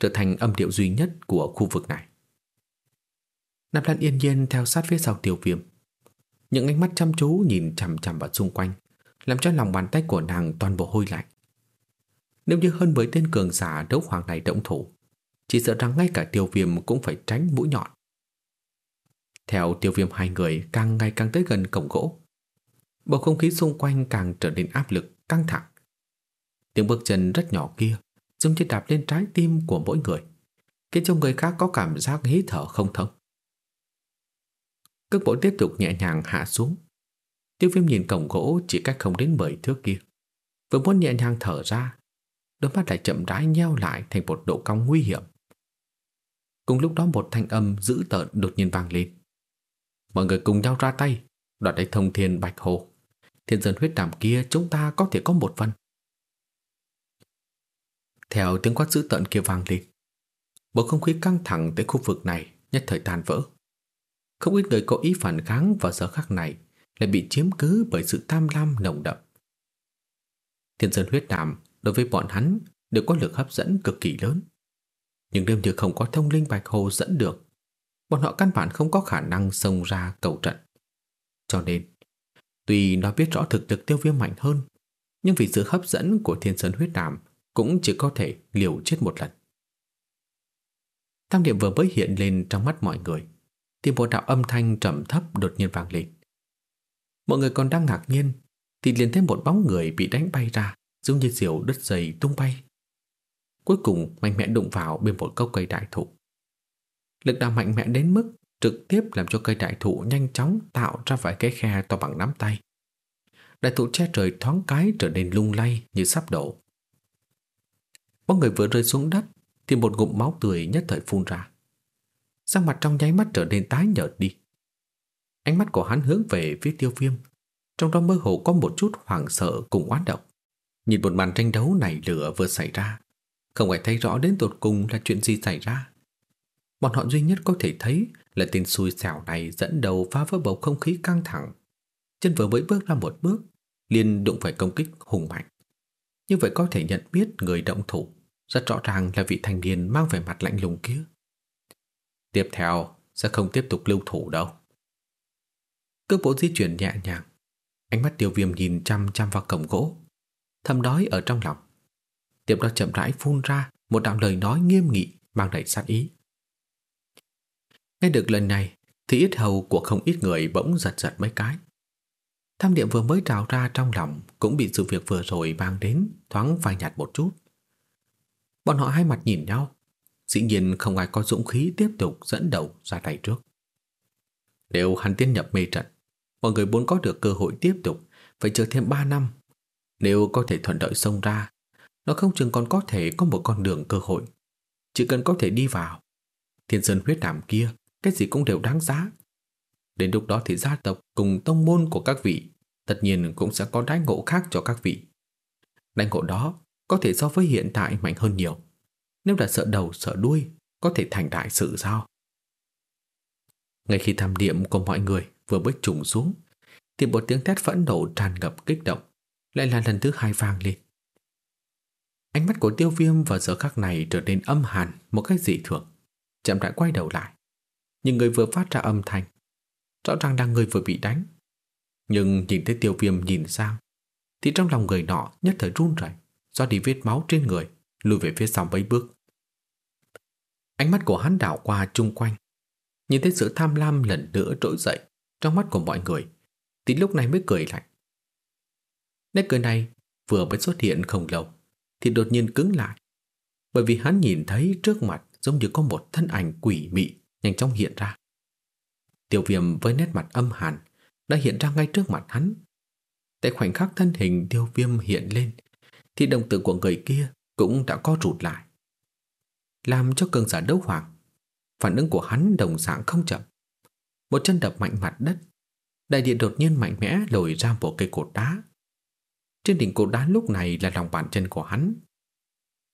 trở thành âm điệu duy nhất của khu vực này. Nạp Lan yên nhiên theo sát phía sau tiêu viêm. Những ánh mắt chăm chú nhìn chằm chằm vào xung quanh, làm cho lòng bàn tay của nàng toàn bộ hôi lạnh. Nếu như hơn với tên cường giả đấu hoàng này động thủ, chỉ sợ rằng ngay cả tiêu viêm cũng phải tránh mũi nhọn. Theo tiêu viêm hai người càng ngày càng tới gần cổng gỗ, bầu không khí xung quanh càng trở nên áp lực, căng thẳng. Tiếng bước chân rất nhỏ kia giống như đạp lên trái tim của mỗi người, khiến cho người khác có cảm giác hít thở không thông. Cước bộ tiếp tục nhẹ nhàng hạ xuống. Tiêu viêm nhìn cổng gỗ chỉ cách không đến 10 thước kia. Vừa muốn nhẹ nhàng thở ra, đôi mắt lại chậm rãi nheo lại thành một độ cong nguy hiểm. Cùng lúc đó một thanh âm dữ tợn đột nhiên vang lên. Mọi người cùng nhau ra tay, đoạt lấy thông thiên bạch hồ. Thiên dân huyết đàm kia chúng ta có thể có một phần. Theo tiếng quát dữ tợn kia vang lên, bầu không khí căng thẳng tới khu vực này nhất thời tan vỡ. Không ít người có ý phản kháng vào giờ khắc này lại bị chiếm cứ bởi sự tham lam nồng đậm. Thiên dân huyết đàm đối với bọn hắn đều có lực hấp dẫn cực kỳ lớn. Nhưng đêm như không có thông linh bạch hồ dẫn được, bọn họ căn bản không có khả năng xông ra cầu trận. Cho nên, tuy nó biết rõ thực lực tiêu viêm mạnh hơn, nhưng vì sự hấp dẫn của thiên sơn huyết đàm cũng chỉ có thể liều chết một lần. Tam điểm vừa mới hiện lên trong mắt mọi người, thì một đạo âm thanh trầm thấp đột nhiên vang lên. Mọi người còn đang ngạc nhiên, thì liền thấy một bóng người bị đánh bay ra, giống như diều đứt dày tung bay. Cuối cùng mạnh mẽ đụng vào bên một gốc cây đại thụ. Lực đạo mạnh mẽ đến mức trực tiếp làm cho cây đại thụ nhanh chóng tạo ra vài cái khe to bằng nắm tay. Đại thụ che trời thoáng cái trở nên lung lay như sắp đổ. Bóng người vừa rơi xuống đất thì một ngụm máu tươi nhất thời phun ra. Sắc mặt trong nháy mắt trở nên tái nhợt đi. Ánh mắt của hắn hướng về phía tiêu viêm, trong đó mơ hồ có một chút hoảng sợ cùng oán độc. Nhìn một màn tranh đấu này lửa vừa xảy ra, không ai thấy rõ đến tột cùng là chuyện gì xảy ra. Bọn họ duy nhất có thể thấy là tên xui xẻo này dẫn đầu phá vỡ bầu không khí căng thẳng. Chân vừa mới bước ra một bước, liền đụng phải công kích hùng mạnh. Như vậy có thể nhận biết người động thủ, rất rõ ràng là vị thanh niên mang vẻ mặt lạnh lùng kia. Tiếp theo sẽ không tiếp tục lưu thủ đâu. Cước bộ di chuyển nhẹ nhàng, ánh mắt tiêu viêm nhìn chăm chăm vào cổng gỗ, thầm đói ở trong lòng. Tiếp đó chậm rãi phun ra một đạo lời nói nghiêm nghị mang đầy sát ý. Nghe được lần này thì ít hầu của không ít người bỗng giật giật mấy cái. Tham niệm vừa mới trào ra trong lòng cũng bị sự việc vừa rồi mang đến thoáng phai nhạt một chút. Bọn họ hai mặt nhìn nhau, dĩ nhiên không ai có dũng khí tiếp tục dẫn đầu ra tay trước. Nếu hắn tiến nhập mê trận, mọi người muốn có được cơ hội tiếp tục phải chờ thêm 3 năm. Nếu có thể thuận lợi xông ra, nó không chừng còn có thể có một con đường cơ hội. Chỉ cần có thể đi vào, thiên sơn huyết đảm kia, cái gì cũng đều đáng giá. Đến lúc đó thì gia tộc cùng tông môn của các vị tất nhiên cũng sẽ có đãi ngộ khác cho các vị. Đãi ngộ đó có thể so với hiện tại mạnh hơn nhiều. Nếu đã sợ đầu sợ đuôi, có thể thành đại sự sao? Ngay khi tham điểm của mọi người vừa bước trùng xuống, thì một tiếng thét phẫn nộ tràn ngập kích động, lại là lần thứ hai vang lên. Ánh mắt của tiêu viêm vào giờ khắc này trở nên âm hàn một cách dị thường, chậm rãi quay đầu lại. Nhưng người vừa phát ra âm thanh, rõ ràng là người vừa bị đánh. Nhưng nhìn thấy tiêu viêm nhìn sang, thì trong lòng người nọ nhất thời run rẩy do đi vết máu trên người, lùi về phía sau mấy bước. Ánh mắt của hắn đảo qua chung quanh, nhìn thấy sự tham lam lần nữa trỗi dậy trong mắt của mọi người, thì lúc này mới cười lạnh. Nét cười này vừa mới xuất hiện không lâu, thì đột nhiên cứng lại, bởi vì hắn nhìn thấy trước mặt giống như có một thân ảnh quỷ mị nhanh chóng hiện ra. Tiêu viêm với nét mặt âm hàn đã hiện ra ngay trước mặt hắn. Tại khoảnh khắc thân hình tiêu viêm hiện lên, thì đồng tử của người kia cũng đã co rụt lại. Làm cho cường giả đấu hoàng, phản ứng của hắn đồng dạng không chậm. Một chân đập mạnh mặt đất, đại điện đột nhiên mạnh mẽ lồi ra một cây cột đá. Trên đỉnh cột đá lúc này là lòng bàn chân của hắn.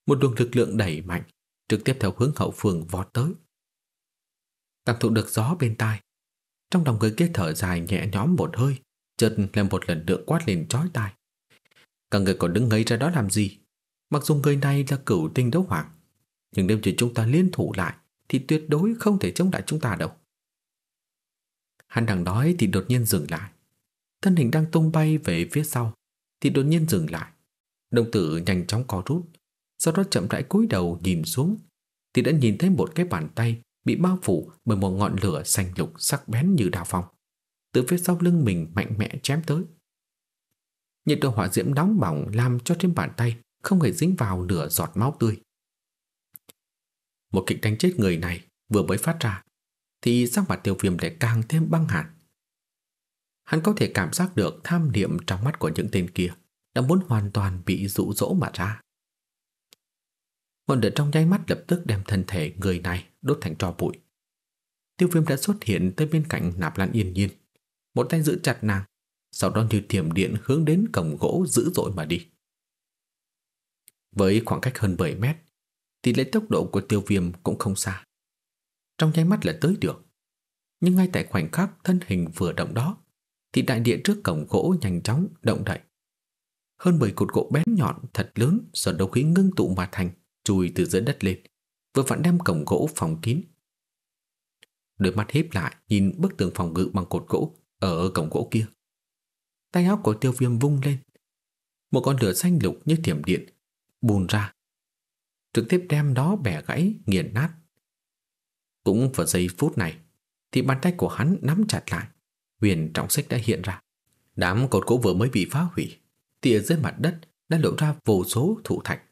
Một luồng lực lượng đẩy mạnh, trực tiếp theo hướng hậu phương vọt tới. Cảm thụ được gió bên tai, trong lòng người kia thở dài nhẹ nhõm một hơi, chợt làm một lần nữa quát lên chói tai. Cả người còn đứng ngây ra đó làm gì? Mặc dù người này là cửu tinh đấu hoàng, nhưng nếu chỉ chúng ta liên thủ lại thì tuyệt đối không thể chống lại chúng ta đâu. Hắn đang nói thì đột nhiên dừng lại. Thân hình đang tung bay về phía sau thì đột nhiên dừng lại. Đồng tử nhanh chóng co rút, sau đó chậm rãi cúi đầu nhìn xuống thì đã nhìn thấy một cái bàn tay bị bao phủ bởi một ngọn lửa xanh lục sắc bén như đào phong. Từ phía sau lưng mình mạnh mẽ chém tới. Nhiệt độ hỏa diễm nóng bỏng làm cho trên bàn tay không hề dính vào nửa giọt máu tươi. Một kịch đánh chết người này vừa mới phát ra, thì sắc mặt tiêu viêm lại càng thêm băng hẳn. Hắn có thể cảm giác được tham niệm trong mắt của những tên kia đã muốn hoàn toàn bị dụ dỗ mà ra. Ngọn lửa trong nháy mắt lập tức đem thân thể người này đốt thành tro bụi. Tiêu viêm đã xuất hiện tới bên cạnh nạp lan yên nhiên. Một tay giữ chặt nàng, sau đó như thiểm điện hướng đến cổng gỗ dữ dội mà đi. Với khoảng cách hơn 10 mét, thì lấy tốc độ của tiêu viêm cũng không xa. Trong nháy mắt là tới được. Nhưng ngay tại khoảnh khắc thân hình vừa động đó, thì đại địa trước cổng gỗ nhanh chóng động đậy. Hơn 10 cột gỗ bén nhọn thật lớn do đấu khí ngưng tụ mà thành, chui từ dưới đất lên, vừa vặn đem cổng gỗ phòng kín. Đôi mắt híp lại nhìn bức tường phòng ngự bằng cột gỗ ở cổng gỗ kia. Tay áo của tiêu viêm vung lên. Một con lửa xanh lục như thiểm điện bùn ra. Trực tiếp đem đó bẻ gãy, nghiền nát. Cũng vào giây phút này thì bàn tay của hắn nắm chặt lại. Huyền trọng sách đã hiện ra. Đám cột gỗ vừa mới bị phá hủy thì ở dưới mặt đất đã lộ ra vô số thủ thạch.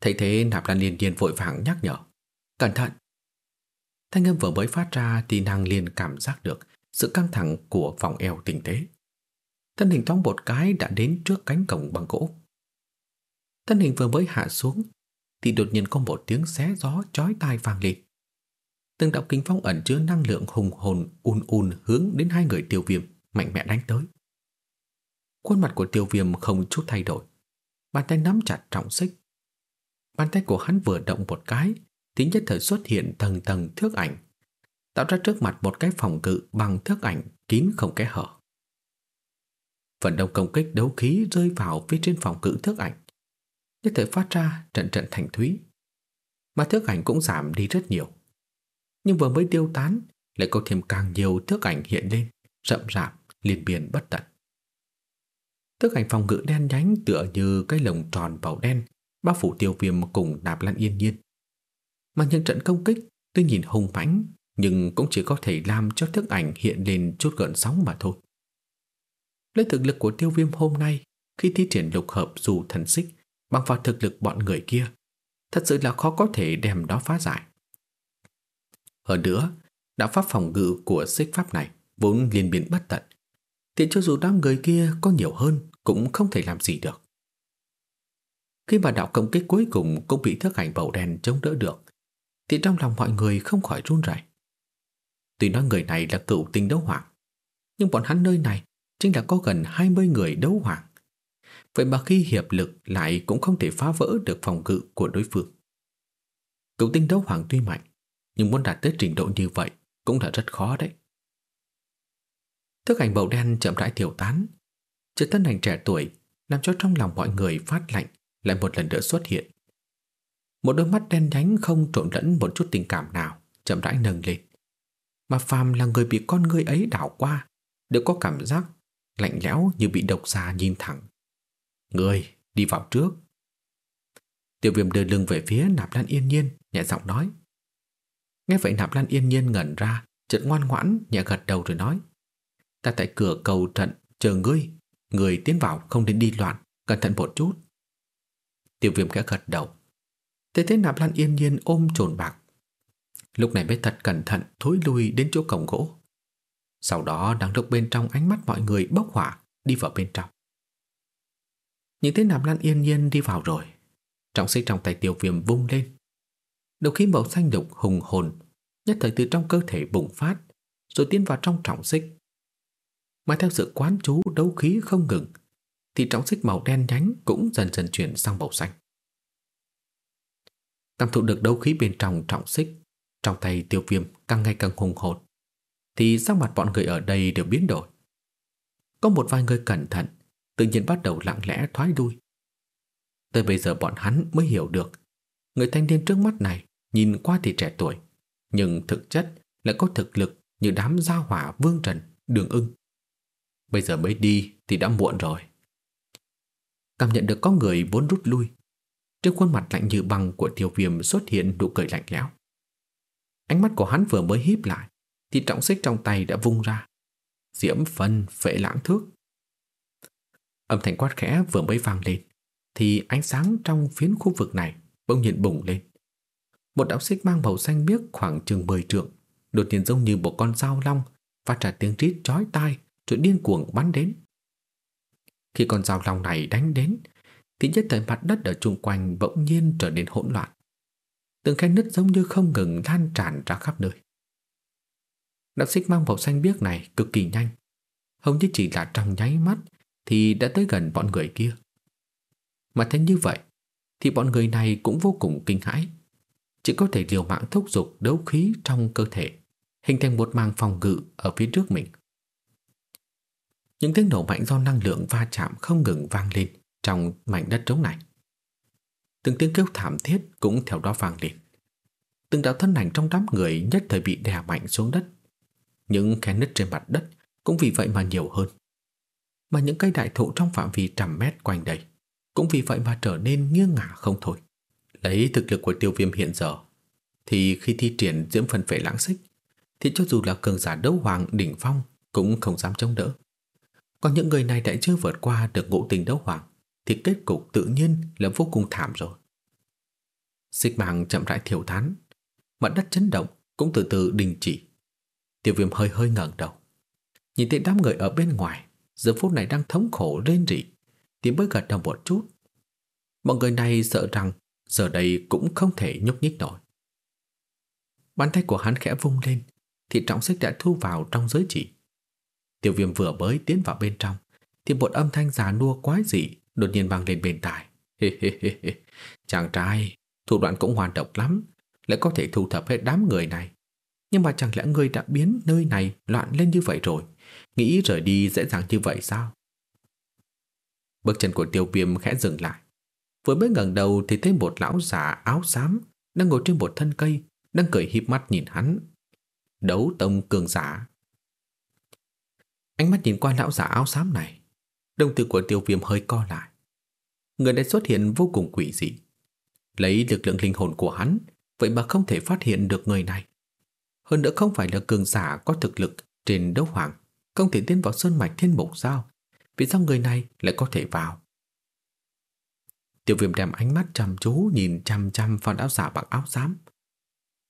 Thấy thế, nạp lan liên nhiên vội vàng nhắc nhở. Cẩn thận! Thanh âm vừa mới phát ra thì nàng liền cảm giác được sự căng thẳng của vòng eo tinh tế. Thân hình thoáng một cái đã đến trước cánh cổng bằng gỗ. Thân hình vừa mới hạ xuống thì đột nhiên có một tiếng xé gió chói tai vang lên. Từng đạo kính phong ẩn chứa năng lượng hùng hồn un un hướng đến hai người tiêu viêm mạnh mẽ đánh tới. Khuôn mặt của tiêu viêm không chút thay đổi. Bàn tay nắm chặt trọng xích Bàn tay của hắn vừa động một cái thì nhất thời xuất hiện tầng tầng thước ảnh, tạo ra trước mặt một cái phòng cự bằng thước ảnh kín không kẽ hở. Phần đông công kích đấu khí rơi vào phía trên phòng cự thước ảnh, nhất thời phát ra trận trận thành thúy, mà thước ảnh cũng giảm đi rất nhiều. Nhưng vừa mới tiêu tán, lại có thêm càng nhiều thước ảnh hiện lên, rậm rạp liền biên bất tận. Thước ảnh phòng ngự đen nhánh tựa như cái lồng tròn màu đen bao phủ tiêu viêm cùng đạp lan yên nhiên. Mà những trận công kích tuy nhìn hùng mãnh nhưng cũng chỉ có thể làm cho thức ảnh hiện lên chút gợn sóng mà thôi. Lấy thực lực của tiêu viêm hôm nay khi thi triển lục hợp dù thần xích bằng vào thực lực bọn người kia thật sự là khó có thể đem đó phá giải. Hơn nữa, đạo pháp phòng ngự của xích pháp này vốn liên biến bất tận thì cho dù đám người kia có nhiều hơn cũng không thể làm gì được. Khi mà đạo công kích cuối cùng cũng bị thức ảnh bầu đen chống đỡ được, thì trong lòng mọi người không khỏi run rẩy. Tuy nói người này là cựu tinh đấu hoàng, nhưng bọn hắn nơi này chính là có gần 20 người đấu hoàng. Vậy mà khi hiệp lực lại cũng không thể phá vỡ được phòng ngự của đối phương. Cựu tinh đấu hoàng tuy mạnh, nhưng muốn đạt tới trình độ như vậy cũng là rất khó đấy. Thức ảnh bầu đen chậm rãi thiểu tán. chợt thân ảnh trẻ tuổi làm cho trong lòng mọi người phát lạnh lại một lần nữa xuất hiện. Một đôi mắt đen nhánh không trộn lẫn một chút tình cảm nào chậm rãi nâng lên. Mà phàm là người bị con người ấy đảo qua đều có cảm giác lạnh lẽo như bị độc xà nhìn thẳng. Người, đi vào trước. Tiểu viêm đưa lưng về phía nạp lan yên nhiên, nhẹ giọng nói. Nghe vậy nạp lan yên nhiên ngẩn ra, chợt ngoan ngoãn, nhẹ gật đầu rồi nói. Ta tại cửa cầu trận, chờ ngươi. Người tiến vào không nên đi loạn, cẩn thận một chút. Tiểu viêm kẽ gật đầu. Thế thế nạp lan yên nhiên ôm trồn bạc. Lúc này mới thật cẩn thận thối lui đến chỗ cổng gỗ. Sau đó đang lúc bên trong ánh mắt mọi người bốc hỏa, đi vào bên trong. Nhìn thấy nạp lan yên nhiên đi vào rồi. Trọng xích trong tay tiêu viêm vung lên. Đầu khí màu xanh đục hùng hồn, nhất thời từ trong cơ thể bùng phát, rồi tiến vào trong trọng xích. Mà theo sự quán chú, đấu khí không ngừng thì trọng xích màu đen nhánh cũng dần dần chuyển sang màu xanh. Cảm thụ được đấu khí bên trong trọng xích, trong tay tiêu viêm càng ngày càng hùng hồn, thì sắc mặt bọn người ở đây đều biến đổi. Có một vài người cẩn thận, tự nhiên bắt đầu lặng lẽ thoái đuôi. Tới bây giờ bọn hắn mới hiểu được, người thanh niên trước mắt này nhìn qua thì trẻ tuổi, nhưng thực chất lại có thực lực như đám gia hỏa vương trần, đường ưng. Bây giờ mới đi thì đã muộn rồi. Cảm nhận được có người vốn rút lui, trên khuôn mặt lạnh như băng của tiêu viêm xuất hiện nụ cười lạnh lẽo. Ánh mắt của hắn vừa mới híp lại, thì trọng xích trong tay đã vung ra. Diễm phân phệ lãng thước. Âm thanh quát khẽ vừa mới vang lên, thì ánh sáng trong phiến khu vực này bỗng nhiên bùng lên. Một đạo xích mang màu xanh biếc khoảng chừng 10 trượng, đột nhiên giống như một con dao long phát ra tiếng rít chói tai rồi điên cuồng bắn đến. Khi con dao long này đánh đến, thì nhất thời mặt đất ở chung quanh bỗng nhiên trở nên hỗn loạn. Từng khe nứt giống như không ngừng lan tràn ra khắp nơi. Đặc xích mang màu xanh biếc này cực kỳ nhanh, hầu như chỉ là trong nháy mắt thì đã tới gần bọn người kia. Mà thấy như vậy, thì bọn người này cũng vô cùng kinh hãi. Chỉ có thể liều mạng thúc giục đấu khí trong cơ thể, hình thành một màng phòng ngự ở phía trước mình. Những tiếng nổ mạnh do năng lượng va chạm không ngừng vang lên trong mảnh đất trống này. Từng tiếng kêu thảm thiết cũng theo đó vang lên. Từng đạo thân ảnh trong đám người nhất thời bị đè mạnh xuống đất. Những khe nứt trên mặt đất cũng vì vậy mà nhiều hơn. Mà những cây đại thụ trong phạm vi trăm mét quanh đây cũng vì vậy mà trở nên nghiêng ngả không thôi. Lấy thực lực của tiêu viêm hiện giờ, thì khi thi triển diễm phần phệ lãng xích, thì cho dù là cường giả đấu hoàng đỉnh phong cũng không dám chống đỡ. Còn những người này đã chưa vượt qua được ngũ tình đấu hoàng, thì kết cục tự nhiên là vô cùng thảm rồi. Xích mạng chậm rãi thiểu thán, mặt đất chấn động cũng từ từ đình chỉ. Tiêu viêm hơi hơi ngẩng đầu. Nhìn thấy đám người ở bên ngoài, giờ phút này đang thống khổ lên rỉ, thì mới gật đầu một chút. Mọi người này sợ rằng giờ đây cũng không thể nhúc nhích nổi. Bàn tay của hắn khẽ vung lên, thì trọng xích đã thu vào trong giới chỉ. Tiêu viêm vừa mới tiến vào bên trong, thì một âm thanh già nua quái dị đột nhiên vang lên bên tai. Chàng trai, thủ đoạn cũng hoàn độc lắm, lại có thể thu thập hết đám người này. Nhưng mà chẳng lẽ ngươi đã biến nơi này loạn lên như vậy rồi? Nghĩ rời đi dễ dàng như vậy sao? Bước chân của tiêu viêm khẽ dừng lại. Vừa mới ngẩng đầu thì thấy một lão già áo xám đang ngồi trên một thân cây, đang cười híp mắt nhìn hắn. Đấu tông cường giả. Ánh mắt nhìn qua lão giả áo xám này, đồng tử của tiêu viêm hơi co lại. Người này xuất hiện vô cùng quỷ dị. Lấy lực lượng linh hồn của hắn, vậy mà không thể phát hiện được người này. Hơn nữa không phải là cường giả có thực lực trên đấu hoàng, không thể tiến vào sơn mạch thiên mục sao? Vì sao người này lại có thể vào? tiêu viêm đem ánh mắt chăm chú nhìn chăm chăm vào lão giả bằng áo xám.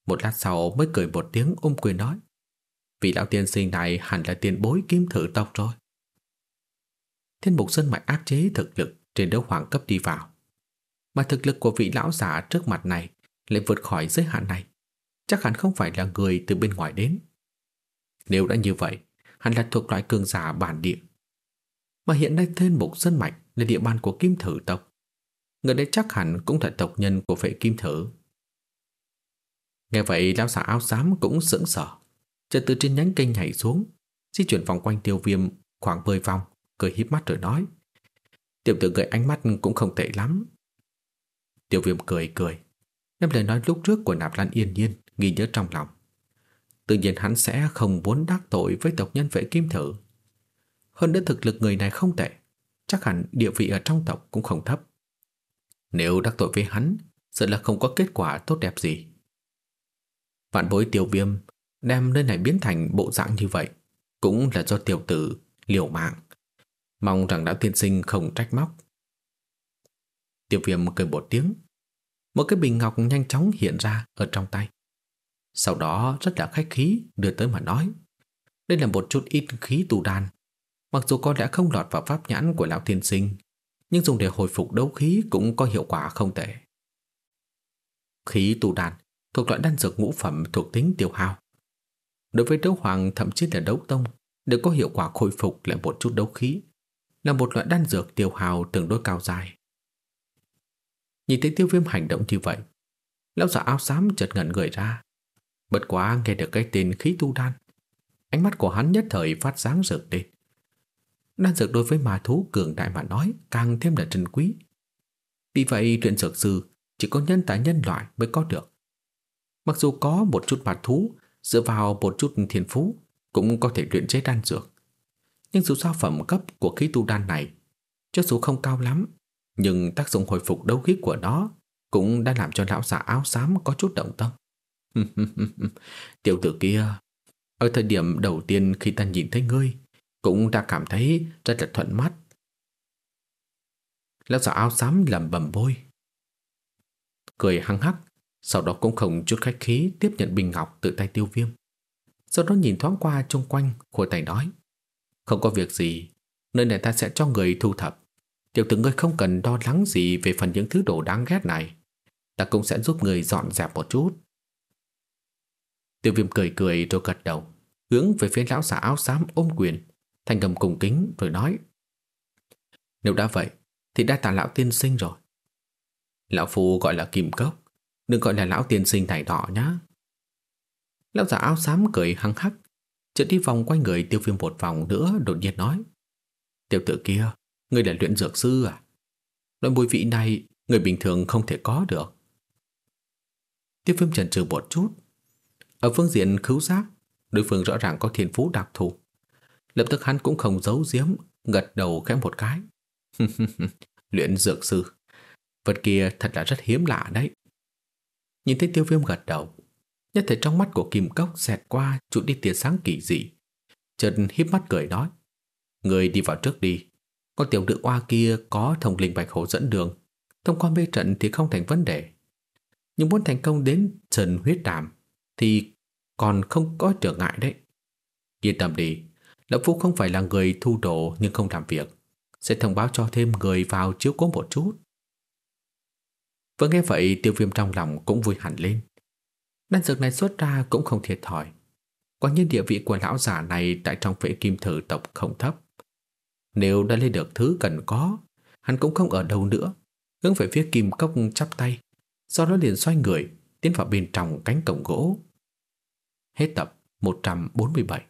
Một lát sau mới cười một tiếng ôm quyền nói. Vị lão tiên sinh này hẳn là tiền bối kim thử tộc rồi. Thiên mục sơn mạch áp chế thực lực trên đấu hoàng cấp đi vào. Mà thực lực của vị lão giả trước mặt này lại vượt khỏi giới hạn này. Chắc hẳn không phải là người từ bên ngoài đến. Nếu đã như vậy, hẳn là thuộc loại cường giả bản địa. Mà hiện nay thiên mục sơn mạch là địa bàn của kim thử tộc. Người đấy chắc hẳn cũng là tộc nhân của vệ kim thử. Nghe vậy lão giả áo xám cũng sững sờ chợt từ trên nhánh cây nhảy xuống, di chuyển vòng quanh tiêu viêm khoảng 10 vòng, cười híp mắt rồi nói. Tiểu tử gợi ánh mắt cũng không tệ lắm. Tiêu viêm cười cười, đem lời nói lúc trước của nạp lan yên nhiên ghi nhớ trong lòng. Tự nhiên hắn sẽ không muốn đắc tội với tộc nhân vệ kim thử. Hơn nữa thực lực người này không tệ, chắc hẳn địa vị ở trong tộc cũng không thấp. Nếu đắc tội với hắn, sợ là không có kết quả tốt đẹp gì. Vạn bối tiêu viêm đem nơi này biến thành bộ dạng như vậy, cũng là do tiểu tử liều mạng. Mong rằng đã tiên sinh không trách móc. Tiểu viêm cười một tiếng. Một cái bình ngọc nhanh chóng hiện ra ở trong tay. Sau đó rất là khách khí đưa tới mà nói. Đây là một chút ít khí tù đan. Mặc dù có lẽ không lọt vào pháp nhãn của lão tiên sinh, nhưng dùng để hồi phục đấu khí cũng có hiệu quả không tệ. Khí tù đan thuộc loại đan dược ngũ phẩm thuộc tính tiêu hao. Đối với đấu hoàng thậm chí là đấu tông đều có hiệu quả khôi phục lại một chút đấu khí, là một loại đan dược tiêu hào tương đối cao dài. Nhìn thấy tiêu viêm hành động như vậy, lão giả áo xám chợt ngẩn người ra. Bất quá nghe được cái tên khí tu đan, ánh mắt của hắn nhất thời phát sáng rực lên. Đan dược đối với ma thú cường đại mà nói càng thêm là trân quý. Vì vậy luyện dược sư chỉ có nhân tài nhân loại mới có được. Mặc dù có một chút ma thú dựa vào một chút thiên phú cũng có thể luyện chế đan dược. Nhưng dù sao phẩm cấp của khí tu đan này cho dù không cao lắm nhưng tác dụng hồi phục đấu khí của nó cũng đã làm cho lão già áo xám có chút động tâm. Tiểu tử kia, ở thời điểm đầu tiên khi ta nhìn thấy ngươi, cũng đã cảm thấy rất là thuận mắt. Lão già áo xám lẩm bầm bôi. Cười hăng hắc, sau đó cũng không chút khách khí tiếp nhận bình ngọc từ tay tiêu viêm. Sau đó nhìn thoáng qua chung quanh, khôi tay nói. Không có việc gì, nơi này ta sẽ cho người thu thập. Tiểu tử ngươi không cần lo lắng gì về phần những thứ đồ đáng ghét này. Ta cũng sẽ giúp người dọn dẹp một chút. Tiêu viêm cười cười rồi gật đầu, hướng về phía lão giả áo xám ôm quyền, thành cầm cùng kính rồi nói. Nếu đã vậy, thì đã tà lão tiên sinh rồi. Lão phù gọi là kim cốc, đừng gọi là lão tiên sinh thải thọ nhá. Lão giả áo xám cười hăng hắc, chợt đi vòng quanh người tiêu viêm một vòng nữa đột nhiên nói. Tiểu tử kia, người là luyện dược sư à? Loại mùi vị này người bình thường không thể có được. Tiêu viêm chần chừ một chút. Ở phương diện khứu giác, đối phương rõ ràng có thiên phú đặc thù. Lập tức hắn cũng không giấu giếm, gật đầu khẽ một cái. luyện dược sư. Vật kia thật là rất hiếm lạ đấy. Nhìn thấy tiêu viêm gật đầu, nhất thể trong mắt của kim cốc xẹt qua chút đi tia sáng kỳ dị. Chợt híp mắt cười nói. Người đi vào trước đi, con tiểu nữ oa kia có thông linh bạch hổ dẫn đường, thông qua mê trận thì không thành vấn đề. Nhưng muốn thành công đến trần huyết đàm thì còn không có trở ngại đấy. Yên tâm đi, Lão Phu không phải là người thu đồ nhưng không làm việc, sẽ thông báo cho thêm người vào chiếu cố một chút. Vừa nghe vậy tiêu viêm trong lòng cũng vui hẳn lên. Đan dược này xuất ra cũng không thiệt thòi. Quả nhiên địa vị của lão giả này tại trong phệ kim thử tộc không thấp. Nếu đã lên được thứ cần có, hắn cũng không ở đâu nữa, hướng về phía kim cốc chắp tay, sau đó liền xoay người, tiến vào bên trong cánh cổng gỗ. Hết tập 147